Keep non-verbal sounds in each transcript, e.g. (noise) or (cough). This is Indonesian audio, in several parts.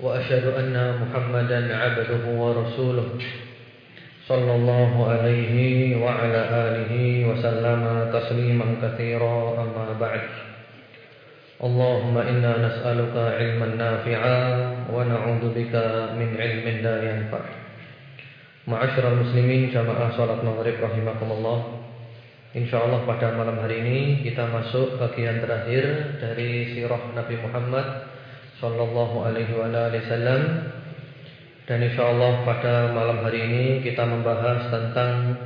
وأشهد أن محمدا عبده ورسوله صلى الله عليه وعلى آله وسلم تسليما كثيرا أما بعد اللهم إنا نسألك علما نافعا ونعوذ بك من علم لا ينفع معاشر المسلمين جماعة صلاة maghrib rahimakumullah Insyaallah pada malam hari ini kita masuk bagian terakhir dari sirah Nabi Muhammad sallallahu alaihi wasallam dan insyaallah pada malam hari ini kita membahas tentang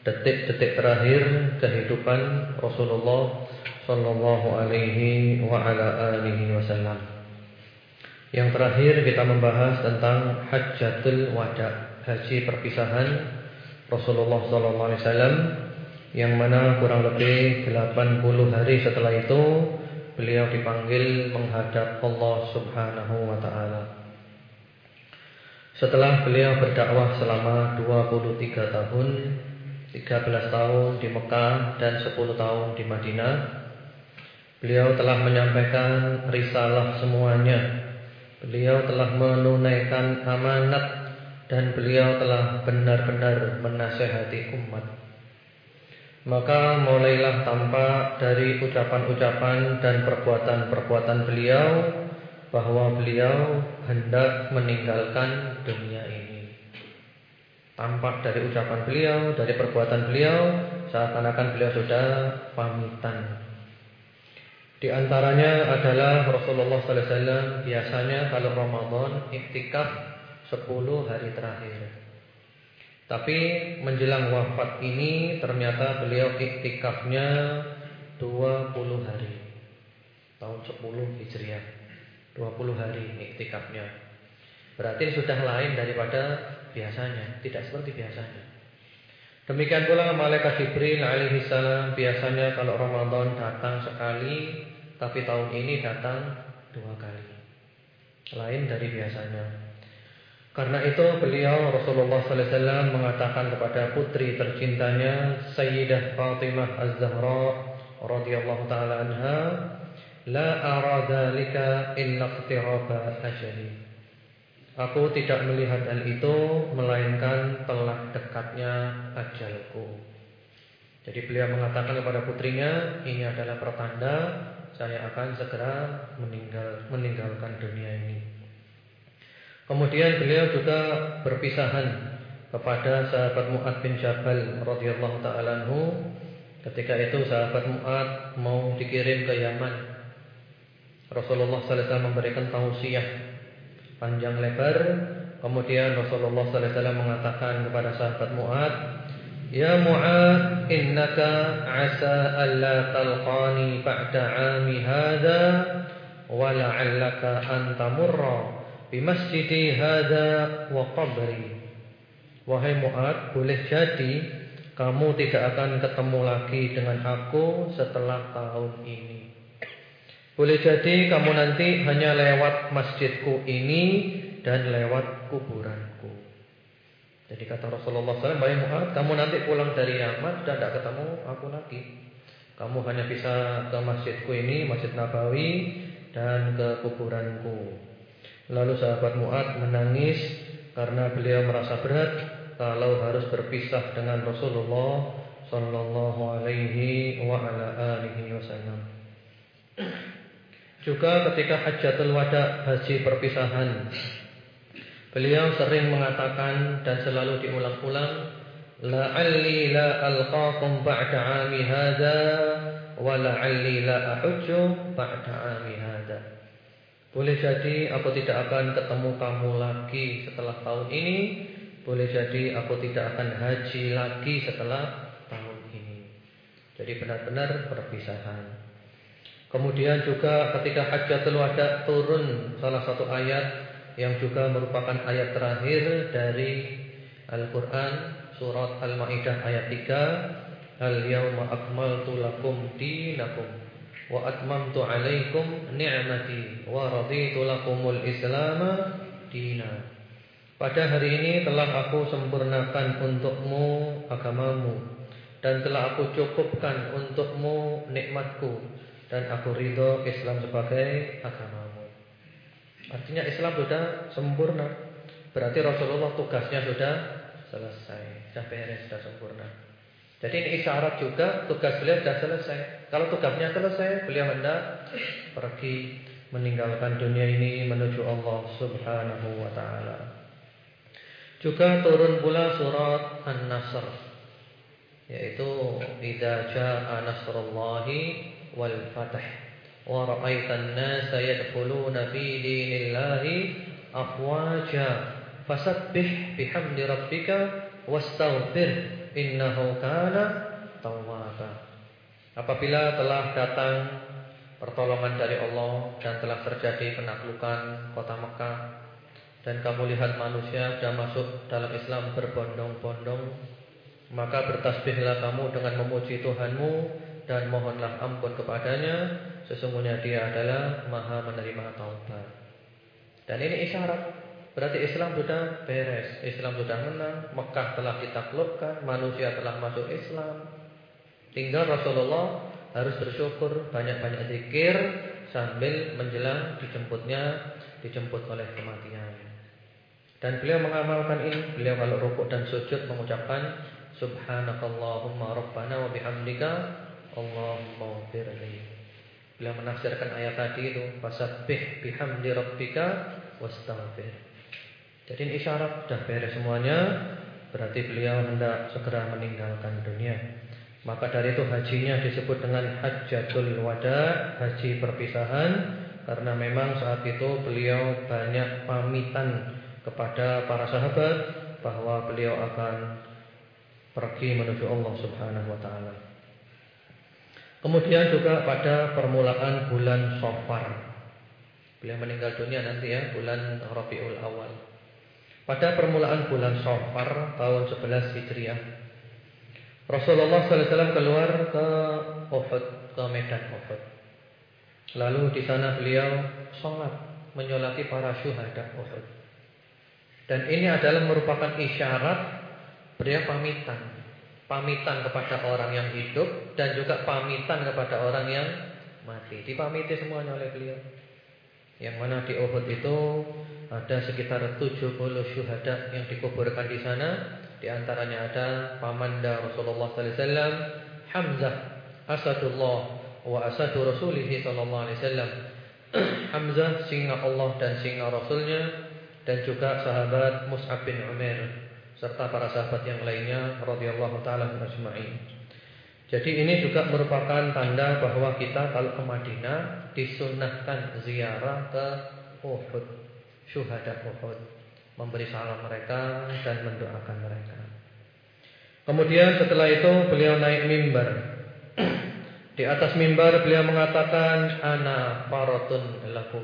detik-detik terakhir kehidupan Rasulullah sallallahu alaihi wa ala alihi wasallam. Yang terakhir kita membahas tentang Hajjatul Wada, haji perpisahan Rasulullah sallallahu alaihi wasallam yang mana kurang lebih 80 hari setelah itu beliau dipanggil menghadap Allah Subhanahu wa taala. Setelah beliau berdakwah selama 23 tahun, 13 tahun di Mekah dan 10 tahun di Madinah, beliau telah menyampaikan risalah semuanya. Beliau telah menunaikan amanat dan beliau telah benar-benar menasehati umat. Maka mulailah tampak dari ucapan-ucapan dan perbuatan-perbuatan beliau bahwa beliau hendak meninggalkan dunia ini. Tampak dari ucapan beliau, dari perbuatan beliau, seakan-akan beliau sudah pamitan. Di antaranya adalah Rasulullah SAW biasanya kalau Ramadan iktikaf 10 hari terakhir. Tapi menjelang wafat ini ternyata beliau iktikafnya 20 hari. Tahun 10 Hijriah. 20 hari iktikafnya. Berarti sudah lain daripada biasanya, tidak seperti biasanya. Demikian pula malaikat Jibril alaihi salam biasanya kalau Ramadan datang sekali, tapi tahun ini datang dua kali. Lain dari biasanya. Karena itu beliau Rasulullah wasallam mengatakan kepada putri tercintanya Sayyidah Fatimah Az-Zahra radhiyallahu taala anha, "La ara dzalika illa iqtiraba ajali." Aku tidak melihat hal itu melainkan telah dekatnya ajalku. Jadi beliau mengatakan kepada putrinya, ini adalah pertanda saya akan segera meninggal meninggalkan dunia ini. Kemudian beliau juga berpisahan kepada sahabat Mu'ad bin Jabal radhiyallahu taala anhu. Ketika itu sahabat Mu'ad mau dikirim ke Yaman. Rasulullah sallallahu alaihi wasallam memberikan tausiah panjang lebar. Kemudian Rasulullah sallallahu alaihi wasallam mengatakan kepada sahabat Mu'ad, "Ya Mu'ad, innaka 'asa alla talqani ba'da 'ami hadha wa la'allaka an tamurra bimasjidi hadza wa qabri. Wahai Mu'ad, boleh jadi kamu tidak akan ketemu lagi dengan aku setelah tahun ini. Boleh jadi kamu nanti hanya lewat masjidku ini dan lewat kuburanku. Jadi kata Rasulullah SAW, Wahai Mu'ad, kamu nanti pulang dari Yaman dan tidak ketemu aku lagi. Kamu hanya bisa ke masjidku ini, Masjid Nabawi dan ke kuburanku. Lalu sahabat Mu'ad menangis karena beliau merasa berat kalau harus berpisah dengan Rasulullah sallallahu alaihi wa ala alihi wasallam. Juga ketika Hajjatul Wada haji perpisahan Beliau sering mengatakan dan selalu diulang-ulang La'alli la alqakum ba'da 'ami hadha wa la'alli la ahujju ba'da 'ami boleh jadi aku tidak akan ketemu kamu lagi setelah tahun ini. Boleh jadi aku tidak akan haji lagi setelah tahun ini. Jadi benar-benar perpisahan. Kemudian juga ketika Hajjatul Wada turun salah satu ayat yang juga merupakan ayat terakhir dari Al-Qur'an surat Al-Maidah ayat 3 Al-yawma akmaltu lakum dinakum wa atmamtu 'alaikum ni'mati wa raditu lakumul Islam dina. Pada hari ini telah aku sempurnakan untukmu agamamu dan telah aku cukupkan untukmu nikmatku dan aku ridho Islam sebagai agamamu. Artinya Islam sudah sempurna. Berarti Rasulullah tugasnya sudah selesai, sudah beres, sudah sempurna. Jadi ini isyarat juga tugas beliau sudah selesai. Kalau tugasnya selesai, beliau hendak pergi meninggalkan dunia ini menuju Allah Subhanahu wa taala. Juga turun pula surat An-Nasr yaitu idza jaa nasrullahi wal fath wa ra'aitan nasa yadkhuluna fi dinillahi afwaja fasabbih bihamdi rabbika wastaghfir innahu kana apabila telah datang pertolongan dari Allah dan telah terjadi penaklukan kota Mekah dan kamu lihat manusia sudah masuk dalam Islam berbondong-bondong maka bertasbihlah kamu dengan memuji Tuhanmu dan mohonlah ampun kepadanya. Sesungguhnya dia adalah maha menerima taubat. Dan ini isyarat. Berarti Islam sudah beres Islam sudah menang Mekah telah ditaklukkan manusia telah masuk Islam tinggal Rasulullah harus bersyukur banyak-banyak zikir sambil menjelang dijemputnya dijemput oleh kematian dan beliau mengamalkan ini beliau kalau rukuk dan sujud mengucapkan subhanakallahumma rabbana wa bihamdika Allahumma firli. Bila menafsirkan ayat tadi itu fasabbih bihamdi rabbika wastaghfir. Jadi ini isyarat sudah beres semuanya, berarti beliau hendak segera meninggalkan dunia. Maka dari itu hajinya disebut dengan Hajjatul Wada, haji perpisahan karena memang saat itu beliau banyak pamitan kepada para sahabat bahwa beliau akan pergi menuju Allah Subhanahu wa taala. Kemudian juga pada permulaan bulan Sofar Beliau meninggal dunia nanti ya Bulan Rabiul Awal Pada permulaan bulan Sofar Tahun 11 Hijriah Rasulullah SAW keluar ke Uhud Ke Medan Uhud Lalu di sana beliau Sholat Menyolati para syuhada Uhud Dan ini adalah merupakan isyarat Beliau pamitan Pamitan kepada orang yang hidup dan juga pamitan kepada orang yang mati. Dipamiti semuanya oleh beliau. Yang mana di Uhud itu ada sekitar 70 syuhada yang dikuburkan di sana. Di antaranya ada pamanda Rasulullah sallallahu alaihi wasallam, Hamzah asadullah wa asadu rasulih sallallahu alaihi wasallam. (clears throat) Hamzah singa Allah dan singa Rasulnya dan juga sahabat Mus'ab bin Umair serta para sahabat yang lainnya radhiyallahu taala ajma'in. Jadi ini juga merupakan tanda bahwa kita kalau ke Madinah disunahkan ziarah ke Uhud, syuhada Uhud, memberi salam mereka dan mendoakan mereka. Kemudian setelah itu beliau naik mimbar. (clears throat) Di atas mimbar beliau mengatakan ana faratun lakum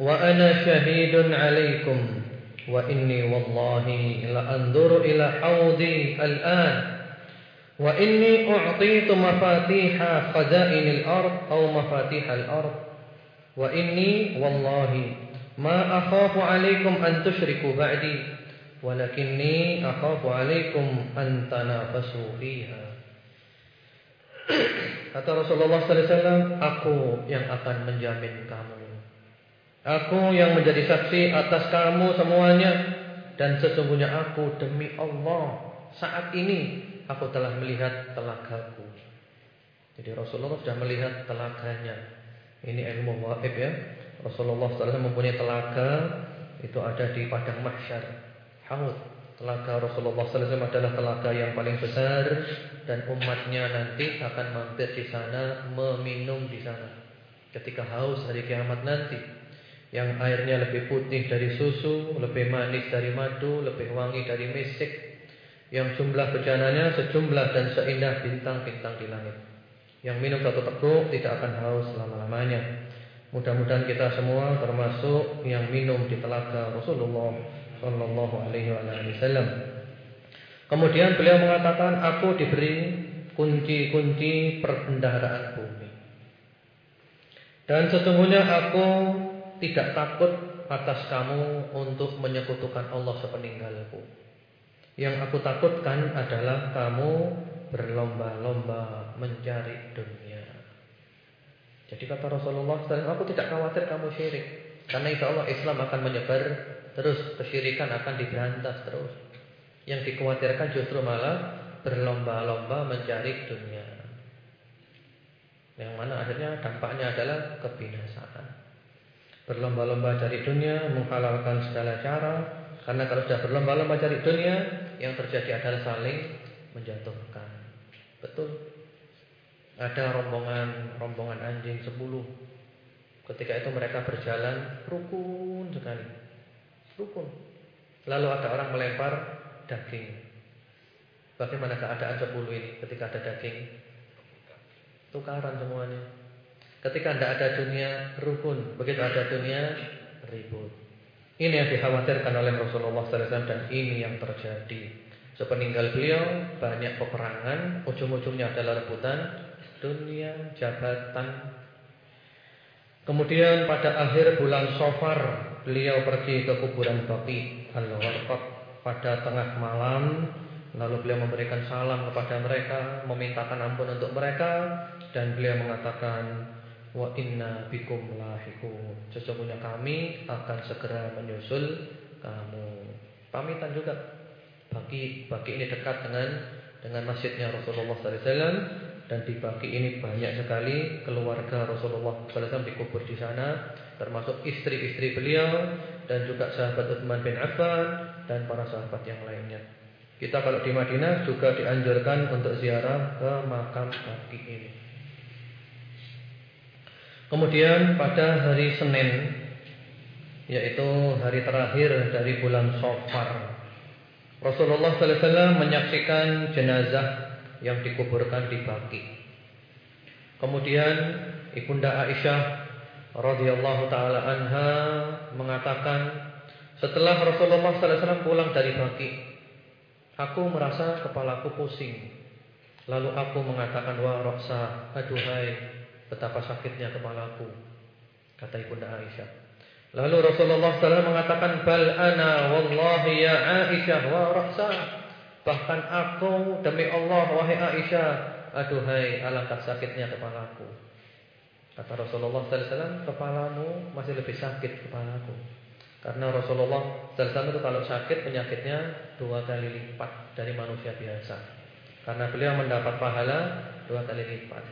wa ana syahidun alaikum wa inni wallahi la anzuru ila haudi al-an wa inni u'titu mafatiha khazainil ard aw al-ard. wa inni wallahi ما أخاف عليكم أن تشركوا بعدي ولكني أخاف عليكم أن تنافسوا فيها Kata Rasulullah SAW, aku yang akan menjamin kamu Aku yang menjadi saksi atas kamu semuanya dan sesungguhnya aku demi Allah saat ini aku telah melihat telagaku. Jadi Rasulullah sudah melihat telaganya. Ini ilmu waib ya. Rasulullah SAW mempunyai telaga itu ada di padang mahsyar. Haud. Telaga Rasulullah SAW adalah telaga yang paling besar dan umatnya nanti akan mampir di sana meminum di sana. Ketika haus hari kiamat nanti yang airnya lebih putih dari susu, lebih manis dari madu, lebih wangi dari misik, yang jumlah bejananya sejumlah dan seindah bintang-bintang di langit. Yang minum satu teguk tidak akan haus selama-lamanya. Mudah-mudahan kita semua termasuk yang minum di telaga Rasulullah sallallahu alaihi wasallam. Kemudian beliau mengatakan, "Aku diberi kunci-kunci perbendaharaan bumi." Dan sesungguhnya aku tidak takut atas kamu untuk menyekutukan Allah sepeninggalku. Yang aku takutkan adalah kamu berlomba-lomba mencari dunia. Jadi kata Rasulullah SAW, aku tidak khawatir kamu syirik. Karena insya Allah Islam akan menyebar terus, kesyirikan akan diberantas terus. Yang dikhawatirkan justru malah berlomba-lomba mencari dunia. Yang mana akhirnya dampaknya adalah kebinasaan. Berlomba-lomba cari dunia, menghalalkan segala cara. Karena kalau sudah berlomba-lomba cari dunia, yang terjadi adalah saling menjatuhkan. Betul. Ada rombongan rombongan anjing sepuluh. Ketika itu mereka berjalan rukun sekali. Rukun. Lalu ada orang melempar daging. Bagaimana keadaan sepuluh ini ketika ada daging? Tukaran semuanya. Ketika tidak ada dunia rukun, begitu ada dunia ribut. Ini yang dikhawatirkan oleh Rasulullah SAW dan ini yang terjadi. Sepeninggal beliau banyak peperangan, ujung-ujungnya adalah rebutan dunia, jabatan. Kemudian pada akhir bulan Sofar beliau pergi ke kuburan Baqi Al-Warqat pada tengah malam lalu beliau memberikan salam kepada mereka, memintakan ampun untuk mereka dan beliau mengatakan wa inna bikum lahiqun. Sesungguhnya kami akan segera menyusul kamu. Pamitan juga Baki Baki ini dekat dengan dengan masjidnya Rasulullah SAW dan di Baki ini banyak sekali keluarga Rasulullah SAW dikubur di sana, termasuk istri-istri beliau dan juga sahabat Utsman bin Affan dan para sahabat yang lainnya. Kita kalau di Madinah juga dianjurkan untuk ziarah ke makam Baki ini. Kemudian pada hari Senin yaitu hari terakhir dari bulan Safar Rasulullah SAW menyaksikan jenazah yang dikuburkan di Baki. Kemudian Ibunda Aisyah radhiyallahu taala anha mengatakan setelah Rasulullah SAW pulang dari Baki, aku merasa kepalaku pusing. Lalu aku mengatakan wa roksa, aduhai betapa sakitnya kepalaku. Kata Ibunda Aisyah. Lalu Rasulullah SAW mengatakan bal ana wallahi ya Aisyah wa ra'sa. Bahkan aku demi Allah wahai Aisyah, aduhai alangkah sakitnya kepalaku. Kata Rasulullah SAW, kepalamu masih lebih sakit kepalaku. Karena Rasulullah SAW itu kalau sakit penyakitnya dua kali lipat dari manusia biasa. Karena beliau mendapat pahala dua kali lipat.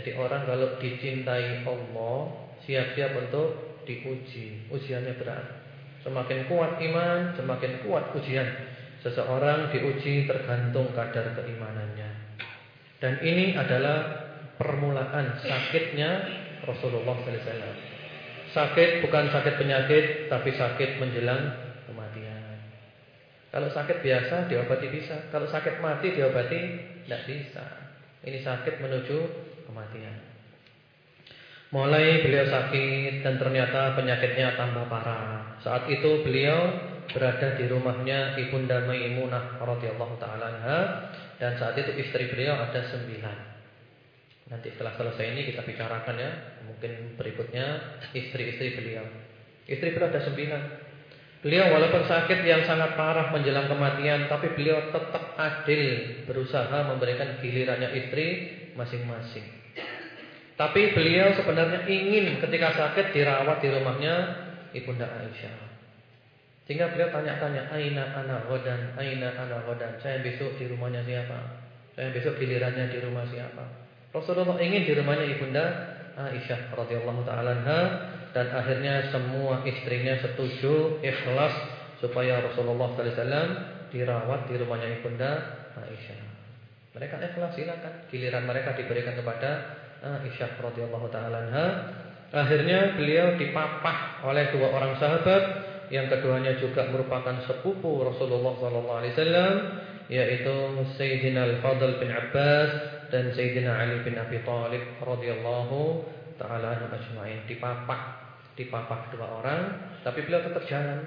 Jadi orang kalau dicintai Allah siap-siap untuk diuji, ujiannya berat. Semakin kuat iman, semakin kuat ujian. Seseorang diuji tergantung kadar keimanannya. Dan ini adalah permulaan sakitnya Rasulullah SAW. Sakit bukan sakit penyakit, tapi sakit menjelang kematian. Kalau sakit biasa diobati bisa, kalau sakit mati diobati tidak bisa. Ini sakit menuju kematian. Mulai beliau sakit dan ternyata penyakitnya tambah parah. Saat itu beliau berada di rumahnya Ibunda Maimunah radhiyallahu taala dan saat itu istri beliau ada sembilan. Nanti setelah selesai ini kita bicarakan ya, mungkin berikutnya istri-istri beliau. Istri beliau ada sembilan. Beliau walaupun sakit yang sangat parah menjelang kematian, tapi beliau tetap adil berusaha memberikan gilirannya istri masing-masing. Tapi beliau sebenarnya ingin ketika sakit dirawat di rumahnya Ibunda Aisyah. Sehingga beliau tanya-tanya, "Aina ana ghadan? Aina ana ghadan?" Saya besok di rumahnya siapa? Saya besok gilirannya di rumah siapa? Rasulullah ingin di rumahnya Ibunda Aisyah radhiyallahu taala dan akhirnya semua istrinya setuju ikhlas supaya Rasulullah sallallahu dirawat di rumahnya Ibunda Aisyah. Mereka ikhlas silakan, giliran mereka diberikan kepada Aisyah radhiyallahu taala Akhirnya beliau dipapah oleh dua orang sahabat yang keduanya juga merupakan sepupu Rasulullah sallallahu alaihi wasallam yaitu Sayyidina Al-Fadl bin Abbas dan Sayyidina Ali bin Abi Thalib radhiyallahu taala anhu ajma'in. Dipapak dipapah dua orang tapi beliau tetap jalan.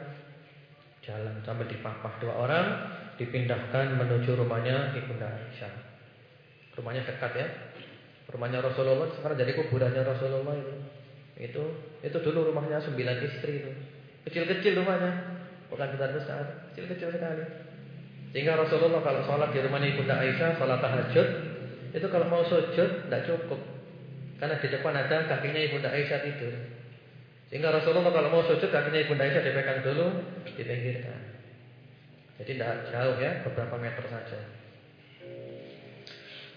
Jalan sampai dipapah dua orang dipindahkan menuju rumahnya Ibunda Aisyah rumahnya dekat ya. Rumahnya Rasulullah sekarang jadi kuburannya Rasulullah itu. Itu itu dulu rumahnya sembilan istri itu kecil-kecil rumahnya bukan besar-besar kecil-kecil sekali sehingga Rasulullah kalau sholat di rumahnya Ibunda Aisyah sholat tahajud itu kalau mau sujud tidak cukup karena di depan ada kakinya Ibunda Aisyah tidur. Sehingga Rasulullah kalau mau sujud kakinya Ibunda Aisyah dipegang dulu, dipinggirkan. Jadi tidak jauh ya, beberapa meter saja.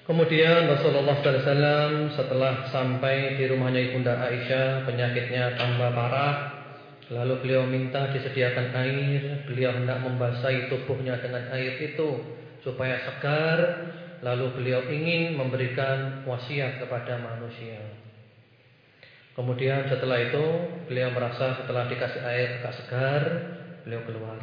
Kemudian Rasulullah SAW setelah sampai di rumahnya Ibunda Aisyah, penyakitnya tambah parah. Lalu beliau minta disediakan air, beliau hendak membasahi tubuhnya dengan air itu supaya segar Lalu beliau ingin memberikan wasiat kepada manusia. Kemudian setelah itu beliau merasa setelah dikasih air agak segar, beliau keluar.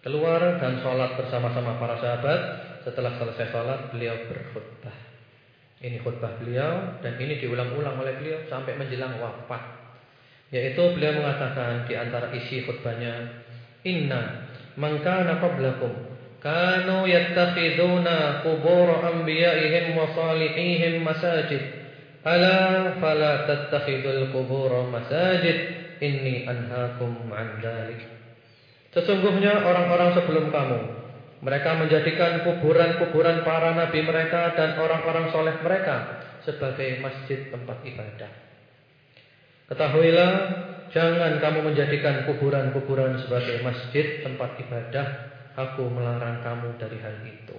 Keluar dan sholat bersama-sama para sahabat. Setelah selesai sholat beliau berkhutbah. Ini khutbah beliau dan ini diulang-ulang oleh beliau sampai menjelang wafat. Yaitu beliau mengatakan di antara isi khutbahnya, Inna man kana qablakum kanu yattakhiduna qubur anbiya'ihim wa salihihim masajid ala fala tattakhidul qubur masajid inni anhaakum an dzalik Sesungguhnya orang-orang sebelum kamu mereka menjadikan kuburan-kuburan para nabi mereka dan orang-orang soleh mereka sebagai masjid tempat ibadah. Ketahuilah, jangan kamu menjadikan kuburan-kuburan sebagai masjid tempat ibadah Aku melarang kamu dari hal itu.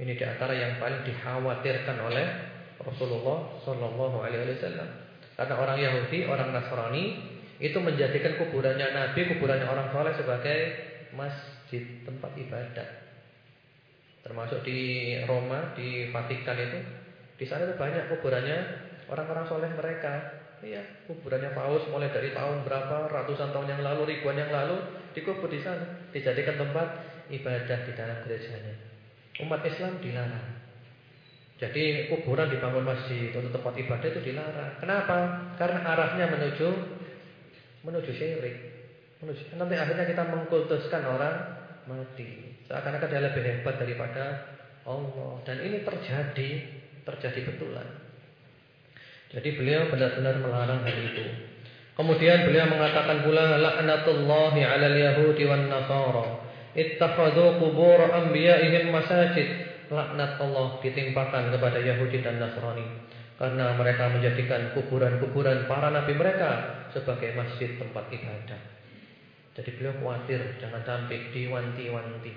Ini di antara yang paling dikhawatirkan oleh Rasulullah Shallallahu Alaihi Wasallam. Karena orang Yahudi, orang Nasrani itu menjadikan kuburannya Nabi, kuburannya orang soleh sebagai masjid tempat ibadah. Termasuk di Roma, di Vatikan itu, di sana itu banyak kuburannya orang-orang soleh mereka. Iya, kuburannya Paus mulai dari tahun berapa, ratusan tahun yang lalu, ribuan yang lalu dikubur di sana, dijadikan tempat ibadah di dalam gerejanya. Umat Islam dilarang. Jadi kuburan dibangun masjid untuk tempat ibadah itu dilarang. Kenapa? Karena arahnya menuju menuju syirik. Menuju, nanti akhirnya kita mengkultuskan orang mati. Seakan-akan dia lebih hebat daripada Allah. Dan ini terjadi, terjadi betulan. Jadi beliau benar-benar melarang hal itu. Kemudian beliau mengatakan pula laknatullahi 'alal yahudi wan nasara ittakhadhu qubur anbiya'ihim masajid. Laknat Allah ditimpakan kepada Yahudi dan Nasrani karena mereka menjadikan kuburan-kuburan para nabi mereka sebagai masjid tempat ibadah. Jadi beliau khawatir jangan sampai diwanti-wanti.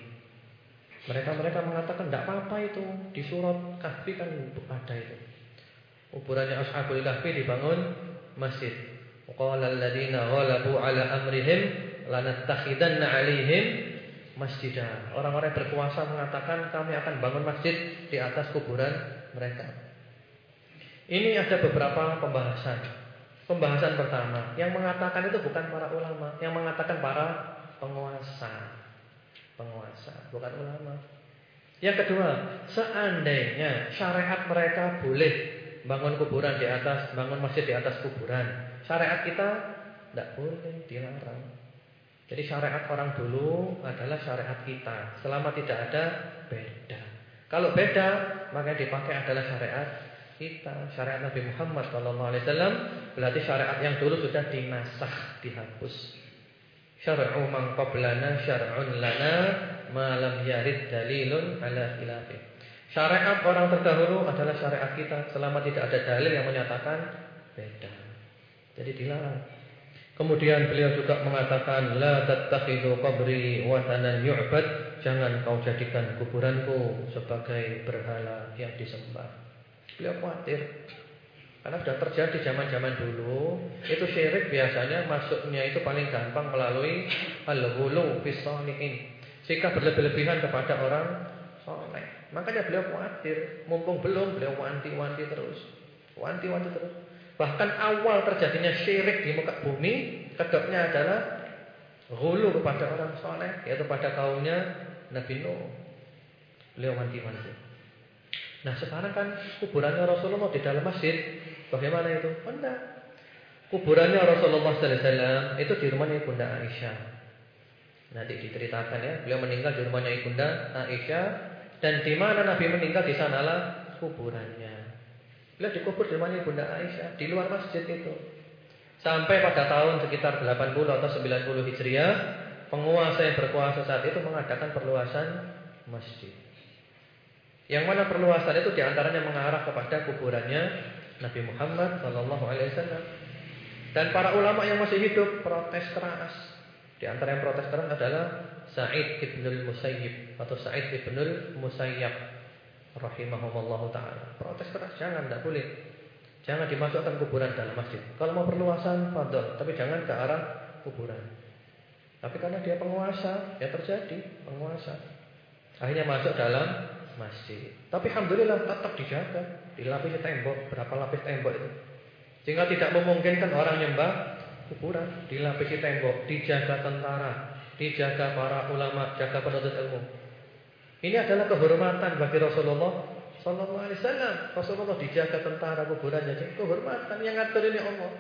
Mereka-mereka mengatakan tidak apa-apa itu di surat kahfi kan ada itu. Kuburannya Ashabul Kahfi dibangun masjid. Qala alladziina ghalabu 'ala amrihim lanattakhidanna 'alaihim masjidah. Orang-orang berkuasa mengatakan kami akan bangun masjid di atas kuburan mereka. Ini ada beberapa pembahasan. Pembahasan pertama, yang mengatakan itu bukan para ulama, yang mengatakan para penguasa. Penguasa, bukan ulama. Yang kedua, seandainya syariat mereka boleh bangun kuburan di atas, bangun masjid di atas kuburan. Syariat kita tidak boleh dilarang. Jadi syariat orang dulu adalah syariat kita. Selama tidak ada beda. Kalau beda, maka yang dipakai adalah syariat kita. Syariat Nabi Muhammad SAW berarti syariat yang dulu sudah dinasah, dihapus. Syar'u man qablana syar'un lana ma lam yarid dalilun ala khilafih. Syariat orang terdahulu adalah syariat kita selama tidak ada dalil yang menyatakan beda. Jadi dilarang. Kemudian beliau juga mengatakan la tattakhidu qabri watanan yu'bad, jangan kau jadikan kuburanku sebagai berhala yang disembah. Beliau khawatir karena sudah terjadi zaman-zaman dulu, itu syirik biasanya masuknya itu paling gampang melalui al-ghulu fi Sikap berlebih-lebihan kepada orang soleh. Makanya beliau khawatir, mumpung belum beliau wanti-wanti terus. Wanti-wanti terus. Bahkan awal terjadinya syirik di muka bumi, kedoknya adalah hulu kepada orang soleh, yaitu pada kaumnya Nabi Nuh. Beliau wanti-wanti. Nah sekarang kan kuburannya Rasulullah di dalam masjid. Bagaimana itu? Oh, Kuburannya Rasulullah SAW itu di rumahnya Ibunda Aisyah. Nanti diceritakan ya, beliau meninggal di rumahnya Ibunda Aisyah dan di mana Nabi meninggal di sanalah kuburannya. Beliau dikubur di rumahnya Ibunda Aisyah di luar masjid itu. Sampai pada tahun sekitar 80 atau 90 Hijriah, penguasa yang berkuasa saat itu mengadakan perluasan masjid. Yang mana perluasan itu di antaranya mengarah kepada kuburannya Nabi Muhammad Sallallahu Alaihi Wasallam. Dan para ulama yang masih hidup protes keras. Di antara yang protes keras adalah Sa'id ibnul Musayyib atau Sa'id ibnul Musayyab rahimahumullah taala. Protes keras, jangan tidak boleh. Jangan dimasukkan kuburan dalam masjid. Kalau mau perluasan fadl, tapi jangan ke arah kuburan. Tapi karena dia penguasa, ya terjadi penguasa. Akhirnya masuk dalam masjid. Tapi alhamdulillah tetap dijaga, dilapisi tembok, berapa lapis tembok itu? Sehingga tidak memungkinkan orang nyembah kuburan, dilapisi tembok, dijaga tentara, dijaga para ulama, jaga penuntut ilmu. Ini adalah kehormatan bagi Rasulullah sallallahu alaihi wasallam. Rasulullah dijaga tentara kuburannya, jadi kehormatan yang ngatur ini Allah.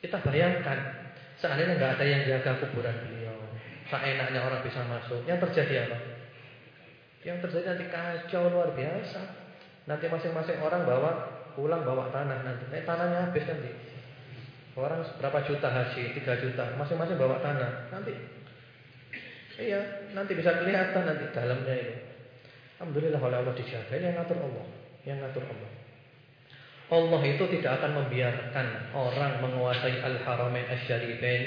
Kita bayangkan, seandainya nggak ada yang jaga kuburan beliau, seenaknya orang bisa masuk, yang terjadi apa? Yang terjadi nanti kacau luar biasa. Nanti masing-masing orang bawa pulang bawa tanah nanti. Eh, tanahnya habis nanti. Orang berapa juta haji? 3 juta. Masing-masing bawa tanah. Nanti Iya, nanti bisa kelihatan nanti dalamnya itu. Alhamdulillah oleh Allah dijaga. Yang ngatur Allah. Yang ngatur Allah. Allah itu tidak akan membiarkan orang menguasai Al-Haramain Asy-Syarifain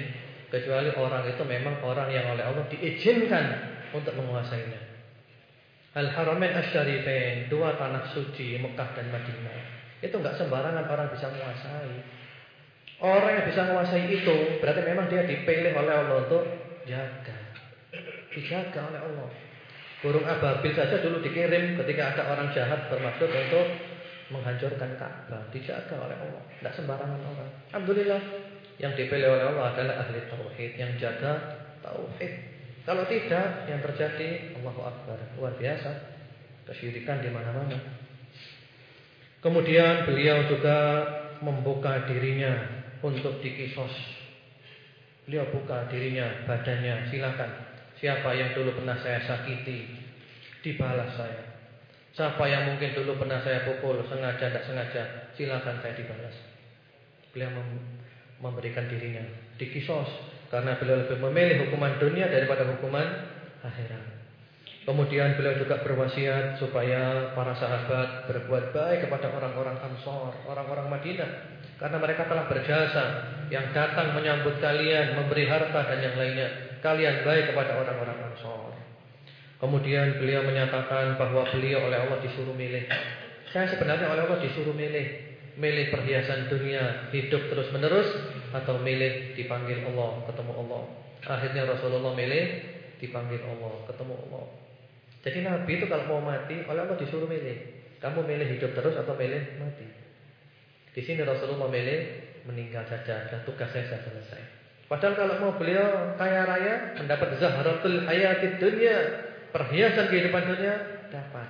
kecuali orang itu memang orang yang oleh Allah diizinkan untuk menguasainya. Al-Haramain Asy-Syarifain, dua tanah suci Mekah dan Madinah. Itu enggak sembarangan orang bisa menguasai. Orang yang bisa menguasai itu berarti memang dia dipilih oleh Allah untuk jaga. Dijaga oleh Allah. Burung ababil saja dulu dikirim ketika ada orang jahat bermaksud untuk menghancurkan Ka'bah. Dijaga oleh Allah. Tidak sembarangan orang. Alhamdulillah yang dipilih oleh Allah adalah ahli tauhid yang jaga tauhid. Kalau tidak, yang terjadi Allahu Akbar. Luar biasa. Kesyirikan di mana-mana. Kemudian beliau juga membuka dirinya untuk dikisos. Beliau buka dirinya, badannya, silakan. Siapa yang dulu pernah saya sakiti, dibalas saya. Siapa yang mungkin dulu pernah saya pukul, sengaja tidak sengaja, silakan saya dibalas. Beliau memberikan dirinya, dikisos. Karena beliau lebih memilih hukuman dunia daripada hukuman akhirat. Kemudian beliau juga berwasiat supaya para sahabat berbuat baik kepada orang-orang Ansor, orang-orang Madinah. Karena mereka telah berjasa yang datang menyambut kalian, memberi harta dan yang lainnya. Kalian baik kepada orang-orang Ansor. Kemudian beliau menyatakan bahwa beliau oleh Allah disuruh milih. Saya sebenarnya oleh Allah disuruh milih. Milih perhiasan dunia, hidup terus menerus. Atau milih dipanggil Allah, ketemu Allah. Akhirnya Rasulullah milih dipanggil Allah, ketemu Allah. Jadi Nabi itu kalau mau mati, oleh Allah disuruh milih. Kamu milih hidup terus atau milih mati? Di sini Rasulullah memilih meninggal saja dan tugas saya sudah selesai. Padahal kalau mau beliau kaya raya, mendapat zahratul hayatid dunia, perhiasan kehidupan dunia dapat.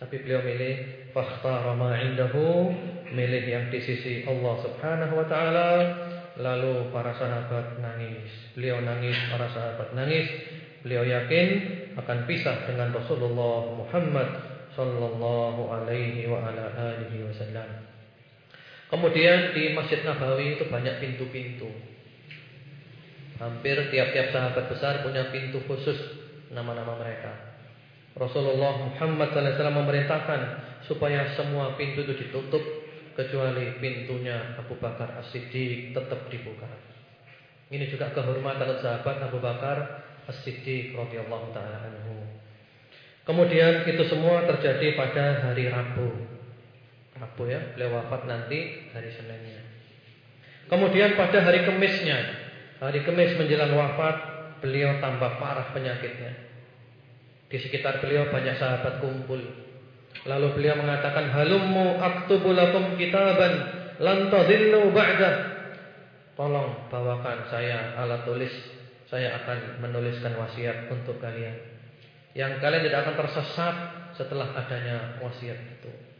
Tapi beliau milih fakhtara ma indahu, milih yang di sisi Allah Subhanahu wa taala. Lalu para sahabat nangis. Beliau nangis, para sahabat nangis. Beliau yakin akan pisah dengan Rasulullah Muhammad sallallahu alaihi wa ala alihi wasallam. Kemudian di Masjid Nabawi itu banyak pintu-pintu. Hampir tiap-tiap sahabat besar punya pintu khusus nama-nama mereka. Rasulullah Muhammad SAW memerintahkan supaya semua pintu itu ditutup kecuali pintunya Abu Bakar As-Siddiq tetap dibuka. Ini juga kehormatan sahabat Abu Bakar As-Siddiq radhiyallahu taala anhu. Kemudian itu semua terjadi pada hari Rabu. Rabu ya, beliau wafat nanti hari Seninnya. Kemudian pada hari Kemisnya, hari Kemis menjelang wafat, beliau tambah parah penyakitnya. Di sekitar beliau banyak sahabat kumpul. Lalu beliau mengatakan, "Halummu aktubu lakum kitaban lan tadhillu ba'da." Tolong bawakan saya alat tulis saya akan menuliskan wasiat untuk kalian. Yang kalian tidak akan tersesat setelah adanya wasiat itu.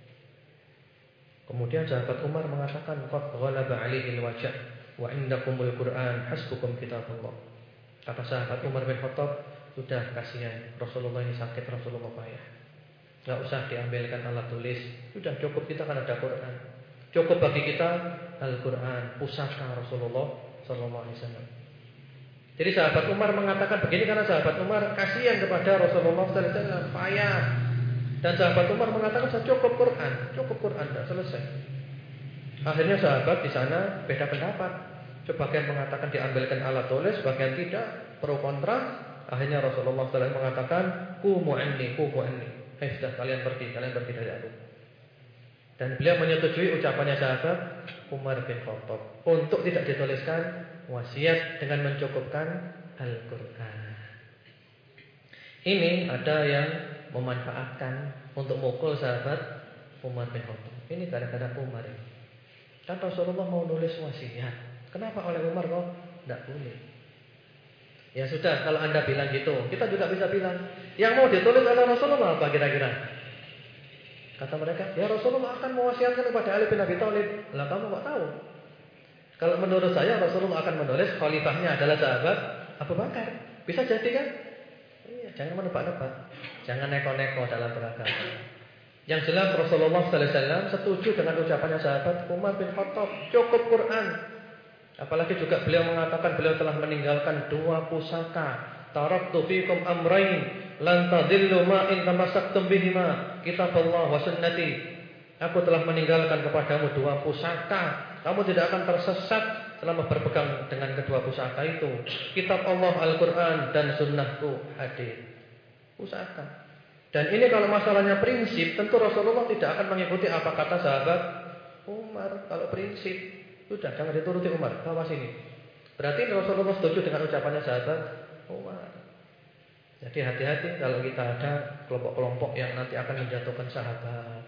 Kemudian sahabat Umar mengatakan, "Qad ghalaba 'alaihi al-wajh wa 'indakumul Qur'an hasbukum kitabullah." Kata sahabat Umar bin Khattab, "Sudah kasihan, Rasulullah ini sakit, Rasulullah payah. Enggak usah diambilkan alat tulis, sudah cukup kita kan ada Quran. Cukup bagi kita Al-Qur'an, pusaka Rasulullah sallallahu alaihi wasallam." Jadi sahabat Umar mengatakan begini karena sahabat Umar kasihan kepada Rasulullah sallallahu alaihi wasallam, payah dan sahabat Umar mengatakan saya cukup Quran, cukup Quran, tidak selesai. Akhirnya sahabat di sana beda pendapat. Sebagian mengatakan diambilkan alat tulis, sebagian tidak, pro kontra. Akhirnya Rasulullah SAW mengatakan, kumu anni, kumu anni. Hei sudah kalian pergi, kalian pergi dari aku. Dan beliau menyetujui ucapannya sahabat Umar bin Khattab untuk tidak dituliskan wasiat dengan mencukupkan Al-Quran. Ini ada yang memanfaatkan untuk mukul sahabat Umar bin Khattab. Ini gara-gara Umar ini. Kan Rasulullah mau nulis wasiat. Kenapa oleh Umar kok tidak boleh? Ya sudah, kalau anda bilang gitu, kita juga bisa bilang, yang mau ditulis oleh Rasulullah apa kira-kira? Kata mereka, ya Rasulullah akan mewasiatkan kepada Ali bin Abi Thalib. Lah kamu kok tahu? Kalau menurut saya Rasulullah akan menulis khalifahnya adalah sahabat Abu Bakar. Bisa jadi kan? Jangan menebak-nebak. Jangan neko-neko dalam beragama. Yang jelas Rasulullah sallallahu alaihi wasallam setuju dengan ucapannya sahabat Umar bin Khattab, cukup Quran. Apalagi juga beliau mengatakan beliau telah meninggalkan dua pusaka. Taraktu fikum amrayn lan tadillu ma in tamassaktum bihima, kitabullah wa sunnati. Aku telah meninggalkan kepadamu dua pusaka. Kamu tidak akan tersesat selama berpegang dengan kedua pusaka itu. Kitab Allah Al-Quran dan sunnahku hadir pusaka. Dan ini kalau masalahnya prinsip, tentu Rasulullah tidak akan mengikuti apa kata sahabat Umar. Kalau prinsip, sudah jangan dituruti Umar, bawa sini. Berarti Rasulullah setuju dengan ucapannya sahabat Umar. Jadi hati-hati kalau kita ada kelompok-kelompok yang nanti akan menjatuhkan sahabat.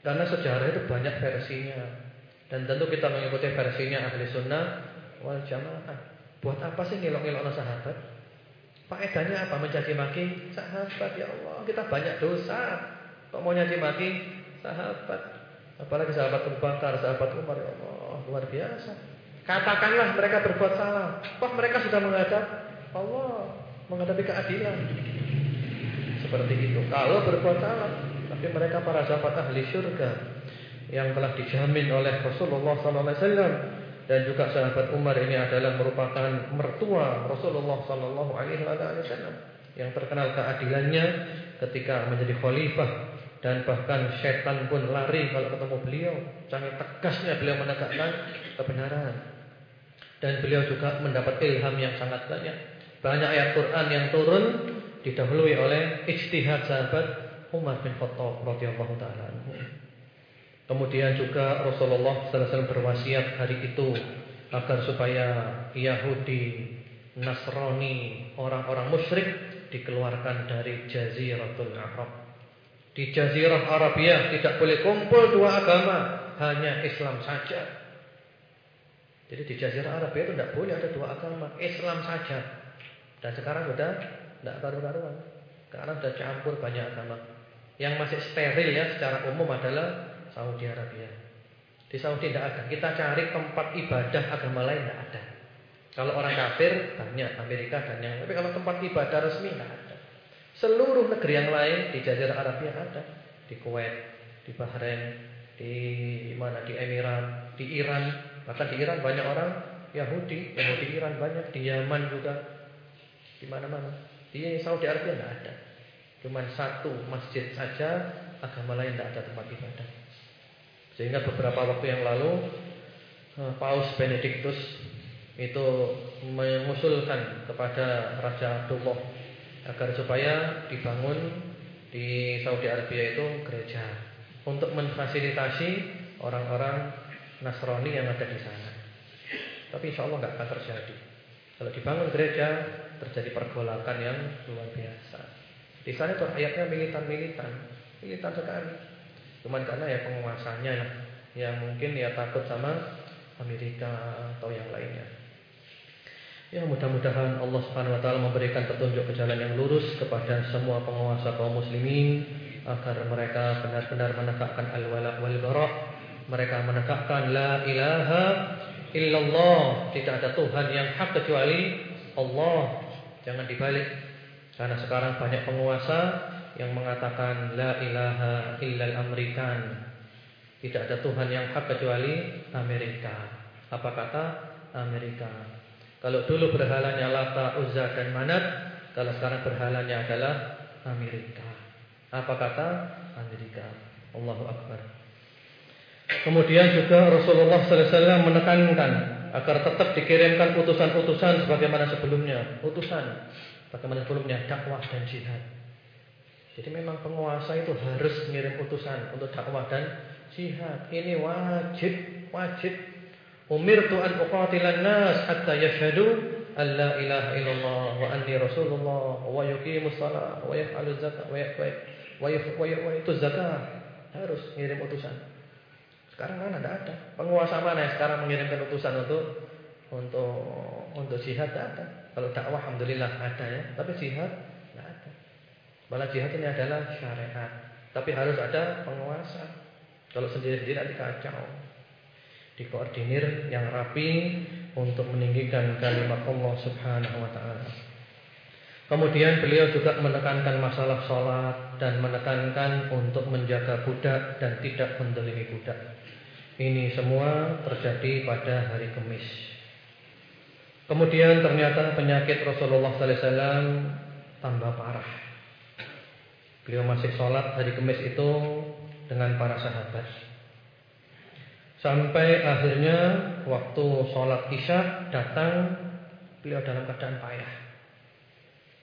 Karena sejarah itu banyak versinya. Dan tentu kita mengikuti versinya ahli sunnah wal jamaah. Buat apa sih ngilok-ngilok sahabat? Faedahnya apa? Mencaci maki sahabat ya Allah. Kita banyak dosa. Kok mau nyaci maki sahabat? Apalagi sahabat Abu Bakar, sahabat Umar ya Allah, luar biasa. Katakanlah mereka berbuat salah. Wah mereka sudah menghadap Allah, menghadapi keadilan. Seperti itu. Kalau berbuat salah, tapi mereka para sahabat ahli surga yang telah dijamin oleh Rasulullah wasallam dan juga sahabat Umar ini adalah merupakan mertua Rasulullah wasallam yang terkenal keadilannya ketika menjadi khalifah dan bahkan setan pun lari kalau ketemu beliau. Sangat tegasnya beliau menegakkan kebenaran. Dan beliau juga mendapat ilham yang sangat banyak. Banyak ayat Quran yang turun didahului oleh ijtihad sahabat Umar bin Khattab radhiyallahu taala Kemudian juga Rasulullah SAW berwasiat hari itu agar supaya Yahudi, Nasrani, orang-orang musyrik dikeluarkan dari Jaziratul Arab. Di Jazirah Arabia tidak boleh kumpul dua agama, hanya Islam saja. Jadi di Jazirah Arabia itu tidak boleh ada dua agama, Islam saja. Dan sekarang sudah tidak baru-baruan. Sekarang sudah campur banyak agama. Yang masih steril ya secara umum adalah Saudi Arabia. Di Saudi tidak ada. Kita cari tempat ibadah agama lain tidak ada. Kalau orang kafir banyak Amerika dan yang tapi kalau tempat ibadah resmi tidak ada. Seluruh negeri yang lain di Jazirah Arabia ada. Di Kuwait, di Bahrain, di mana di Emirat, di Iran, bahkan di Iran banyak orang Yahudi, Yahudi Iran banyak, di Yaman juga, di mana-mana. Di Saudi Arabia tidak ada. Cuma satu masjid saja, agama lain tidak ada tempat ibadah. Sehingga beberapa waktu yang lalu eh, Paus Benedictus itu mengusulkan kepada Raja Abdullah agar supaya dibangun di Saudi Arabia itu gereja untuk memfasilitasi orang-orang Nasrani yang ada di sana. Tapi insya Allah nggak akan terjadi. Kalau dibangun gereja terjadi pergolakan yang luar biasa. Di sana itu ayatnya militan-militan, militan sekali. Cuman karena ya penguasanya ya, yang mungkin ya takut sama Amerika atau yang lainnya. Ya mudah-mudahan Allah Subhanahu wa taala memberikan petunjuk ke jalan yang lurus kepada semua penguasa kaum muslimin agar mereka benar-benar menegakkan al-wala wal bara. Mereka menegakkan la ilaha illallah, tidak ada Tuhan yang hak kecuali Allah. Jangan dibalik. Karena sekarang banyak penguasa yang mengatakan la ilaha illal Amerikan. Tidak ada Tuhan yang hak kecuali Amerika. Apa kata Amerika? Kalau dulu berhalanya Lata, Uzza dan Manat, kalau sekarang berhalanya adalah Amerika. Apa kata Amerika? Allahu Akbar. Kemudian juga Rasulullah SAW menekankan agar tetap dikirimkan utusan-utusan sebagaimana sebelumnya. Utusan bagaimana sebelumnya dakwah dan jihad. Jadi memang penguasa itu harus mengirim utusan untuk dakwah dan jihad. Ini wajib, wajib Umirtu an uqatilan nas hatta yashhadu an la ilaha illallah wa anni rasulullah wa yuqimus shalah wa yaf'aluz zakat wa wa wa itu zakat. Harus ngirim utusan. Sekarang mana ada ada. Penguasa mana yang sekarang mengirimkan utusan untuk untuk untuk jihad tidak ada. Kalau dakwah alhamdulillah ada ya, tapi jihad tidak. Malah jihad ini adalah syariat. Tapi harus ada penguasa. Kalau sendiri-sendiri nanti kacau dikoordinir yang rapi untuk meninggikan kalimat Allah Subhanahu wa taala. Kemudian beliau juga menekankan masalah sholat dan menekankan untuk menjaga budak dan tidak mendolimi budak. Ini semua terjadi pada hari Kamis. Kemudian ternyata penyakit Rasulullah SAW tambah parah. Beliau masih sholat hari Kamis itu dengan para sahabat. Sampai akhirnya waktu sholat isya datang beliau dalam keadaan payah.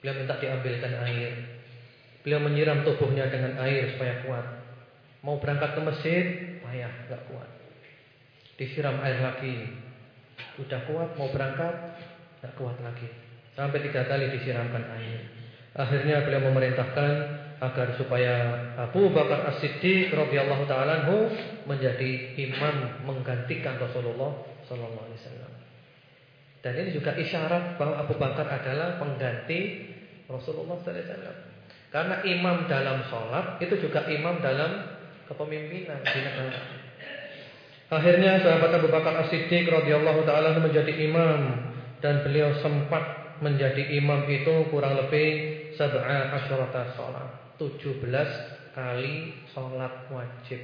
Beliau minta diambilkan air. Beliau menyiram tubuhnya dengan air supaya kuat. Mau berangkat ke masjid, payah, nggak kuat. Disiram air lagi. Udah kuat, mau berangkat, nggak kuat lagi. Sampai tiga kali disiramkan air. Akhirnya beliau memerintahkan agar supaya Abu Bakar As-Siddiq radhiyallahu taala menjadi imam menggantikan Rasulullah sallallahu alaihi wasallam. Dan ini juga isyarat bahwa Abu Bakar adalah pengganti Rasulullah sallallahu alaihi wasallam. Karena imam dalam sholat itu juga imam dalam kepemimpinan di negara. Akhirnya sahabat Abu Bakar As-Siddiq radhiyallahu taala menjadi imam dan beliau sempat menjadi imam itu kurang lebih sab'a asyarata sholat 17 kali sholat wajib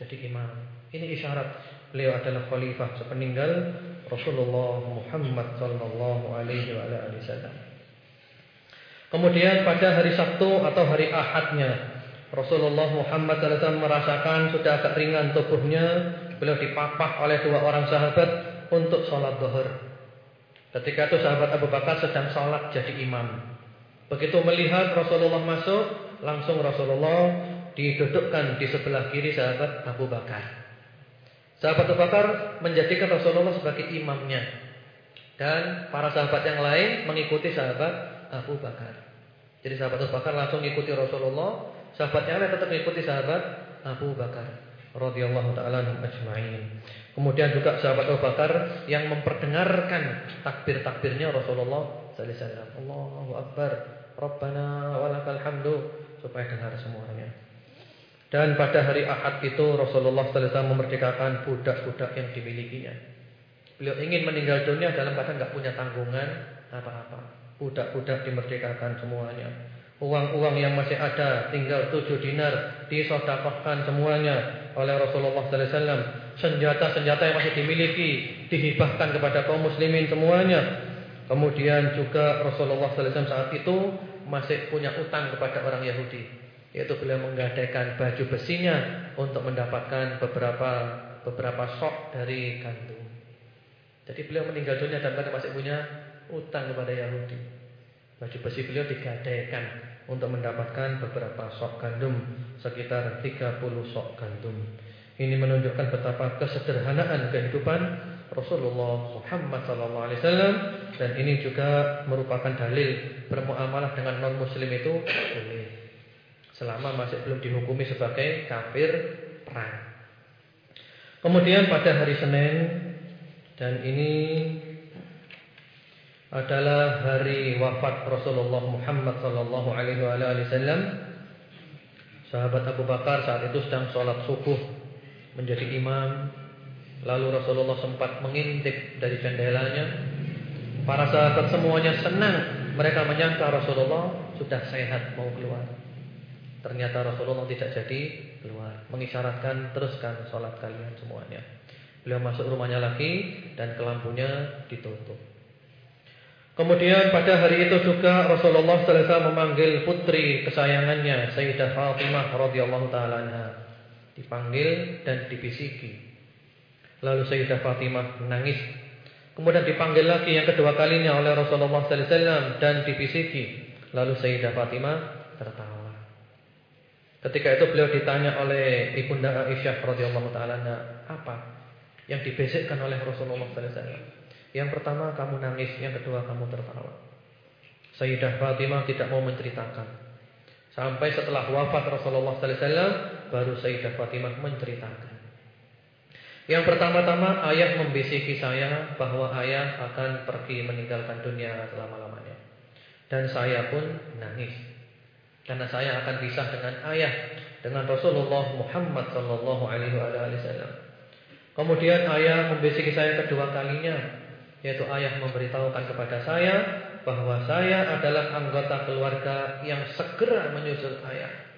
jadi imam. Ini isyarat beliau adalah khalifah sepeninggal Rasulullah Muhammad sallallahu alaihi wasallam. Kemudian pada hari Sabtu atau hari Ahadnya Rasulullah Muhammad SAW merasakan sudah agak ringan tubuhnya Beliau dipapah oleh dua orang sahabat untuk sholat zuhur. Ketika itu sahabat Abu Bakar sedang sholat jadi imam Begitu melihat Rasulullah masuk, langsung Rasulullah didudukkan di sebelah kiri sahabat Abu Bakar. Sahabat Abu Bakar menjadikan Rasulullah sebagai imamnya. Dan para sahabat yang lain mengikuti sahabat Abu Bakar. Jadi sahabat Abu Bakar langsung mengikuti Rasulullah, sahabat yang lain tetap mengikuti sahabat Abu Bakar radhiyallahu taala ajma'in. Kemudian juga sahabat Abu Bakar yang memperdengarkan takbir-takbirnya Rasulullah sallallahu alaihi wasallam. Allahu akbar. Rabbana walakal hamdu supaya dengar semuanya. Dan pada hari Ahad itu Rasulullah wasallam memerdekakan budak-budak yang dimilikinya. Beliau ingin meninggal dunia dalam keadaan enggak punya tanggungan apa-apa. Budak-budak dimerdekakan semuanya. Uang-uang yang masih ada tinggal tujuh dinar disedekahkan semuanya oleh Rasulullah wasallam. Senjata-senjata yang masih dimiliki dihibahkan kepada kaum muslimin semuanya. Kemudian juga Rasulullah SAW saat itu masih punya utang kepada orang Yahudi, yaitu beliau menggadaikan baju besinya untuk mendapatkan beberapa beberapa sok dari gandum. Jadi beliau meninggal dunia dan masih punya utang kepada Yahudi. Baju besi beliau digadaikan untuk mendapatkan beberapa sok gandum, sekitar 30 sok gandum. Ini menunjukkan betapa kesederhanaan kehidupan Rasulullah Muhammad SAW dan ini juga merupakan dalil bermuamalah dengan non muslim itu boleh selama masih belum dihukumi sebagai kafir perang. Kemudian pada hari Senin dan ini adalah hari wafat Rasulullah Muhammad sallallahu alaihi wasallam. Sahabat Abu Bakar saat itu sedang sholat subuh menjadi imam. Lalu Rasulullah sempat mengintip dari jendelanya. Para sahabat semuanya senang. Mereka menyangka Rasulullah sudah sehat mau keluar. Ternyata Rasulullah tidak jadi keluar. Mengisyaratkan teruskan sholat kalian semuanya. Beliau masuk rumahnya lagi dan kelampunya ditutup. Kemudian pada hari itu juga Rasulullah SAW memanggil putri kesayangannya Sayyidah Fatimah radhiyallahu taala Dipanggil dan dibisiki. Lalu Sayyidah Fatimah menangis. Kemudian dipanggil lagi yang kedua kalinya oleh Rasulullah SAW dan dibisiki. Lalu Sayyidah Fatimah tertawa. Ketika itu beliau ditanya oleh Ibunda Aisyah radhiyallahu taala apa yang dibisikkan oleh Rasulullah SAW. Yang pertama kamu nangis, yang kedua kamu tertawa. Sayyidah Fatimah tidak mau menceritakan. Sampai setelah wafat Rasulullah sallallahu alaihi wasallam baru Sayyidah Fatimah menceritakan. Yang pertama-tama ayah membisiki saya bahwa ayah akan pergi meninggalkan dunia selama-lamanya. Dan saya pun nangis. Karena saya akan pisah dengan ayah dengan Rasulullah Muhammad sallallahu alaihi wasallam. Kemudian ayah membisiki saya kedua kalinya yaitu ayah memberitahukan kepada saya bahwa saya adalah anggota keluarga yang segera menyusul ayah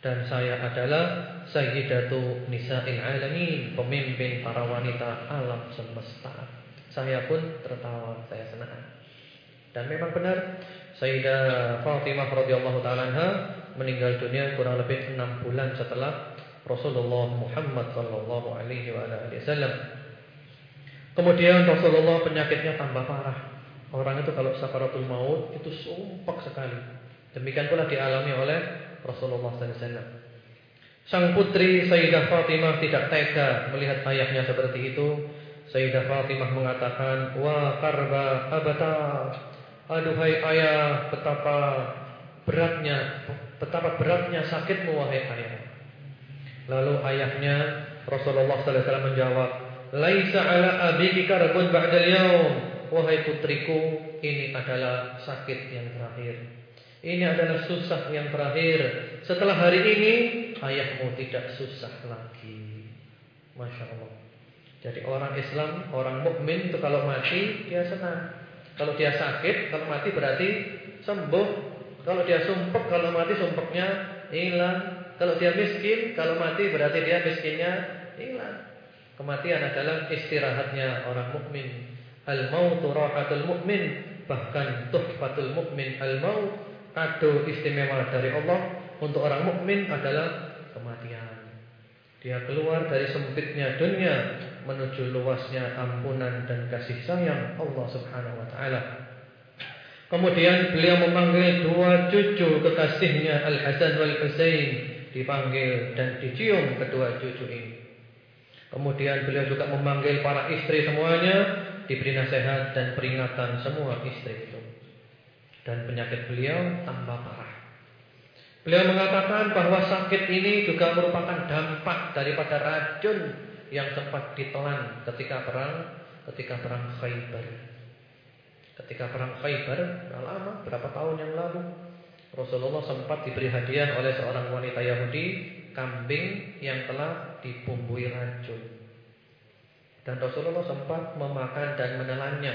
dan saya adalah sayyidatu nisa'il alamin, pemimpin para wanita alam semesta. Saya pun tertawa, saya senang. Dan memang benar Sayyidah Fatimah radhiyallahu taala meninggal dunia kurang lebih enam bulan setelah Rasulullah Muhammad sallallahu alaihi wasallam Kemudian Rasulullah penyakitnya tambah parah. Orang itu kalau sakaratul maut itu sumpah sekali. Demikian pula dialami oleh Rasulullah SAW. Sang putri Sayyidah Fatimah tidak tega melihat ayahnya seperti itu. Sayyidah Fatimah mengatakan, "Wa karba abata." Aduhai ayah, betapa beratnya, betapa beratnya sakitmu wahai ayah. Lalu ayahnya Rasulullah SAW menjawab, Laisa ala abiki karbun ba'dal yaum. Wahai putriku, ini adalah sakit yang terakhir. Ini adalah susah yang terakhir. Setelah hari ini, ayahmu tidak susah lagi. Masya Allah. Jadi orang Islam, orang mukmin itu kalau mati dia senang. Kalau dia sakit, kalau mati berarti sembuh. Kalau dia sumpek, kalau mati sumpeknya hilang. Kalau dia miskin, kalau mati berarti dia miskinnya hilang. Kematian adalah istirahatnya orang mukmin. Al-mautu rahatul mukmin, bahkan tuhfatul mukmin al-maut, kado istimewa dari Allah untuk orang mukmin adalah kematian. Dia keluar dari sempitnya dunia menuju luasnya ampunan dan kasih sayang Allah Subhanahu wa taala. Kemudian beliau memanggil dua cucu kekasihnya Al-Hasan wal Husain dipanggil dan dicium kedua cucu ini. Kemudian beliau juga memanggil para istri semuanya Diberi nasihat dan peringatan semua istri Dan penyakit beliau tambah parah Beliau mengatakan bahwa sakit ini juga merupakan dampak daripada racun Yang sempat ditelan ketika perang Ketika perang Khaybar Ketika perang Khaybar lama, berapa tahun yang lalu Rasulullah sempat diberi hadiah oleh seorang wanita Yahudi kambing yang telah dibumbui racun. Dan Rasulullah sempat memakan dan menelannya.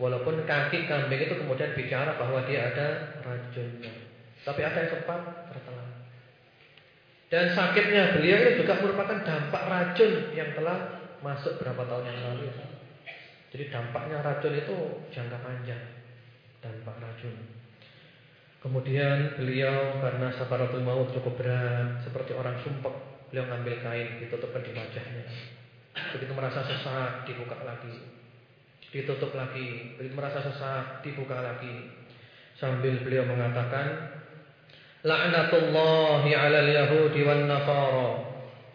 Walaupun kaki kambing itu kemudian bicara bahwa dia ada racunnya. Tapi ada yang sempat tertelan. Dan sakitnya beliau ini juga merupakan dampak racun yang telah masuk berapa tahun yang lalu. Jadi dampaknya racun itu jangka panjang. Dampak racun. Kemudian beliau karena safaratul maut cukup berat Seperti orang sumpah Beliau ngambil kain ditutupkan di wajahnya Begitu merasa sesak dibuka lagi Ditutup lagi merasa sesak dibuka lagi. Sambil beliau mengatakan La'natullahi alal yahudi wan nasara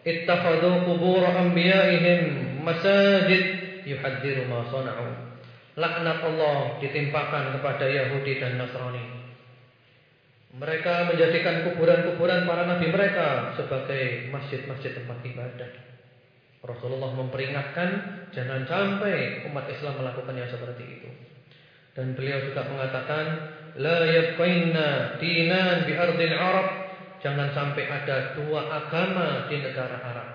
Ittakhadu kubur anbiya'ihim Masajid yuhadiru ma sana'u. Laknat Allah ditimpakan kepada Yahudi dan Nasrani. Mereka menjadikan kuburan-kuburan para nabi mereka sebagai masjid-masjid tempat ibadah. Rasulullah memperingatkan jangan sampai umat Islam melakukan yang seperti itu. Dan beliau juga mengatakan, la yabqaina dinan bi ardil Arab. Jangan sampai ada dua agama di negara Arab.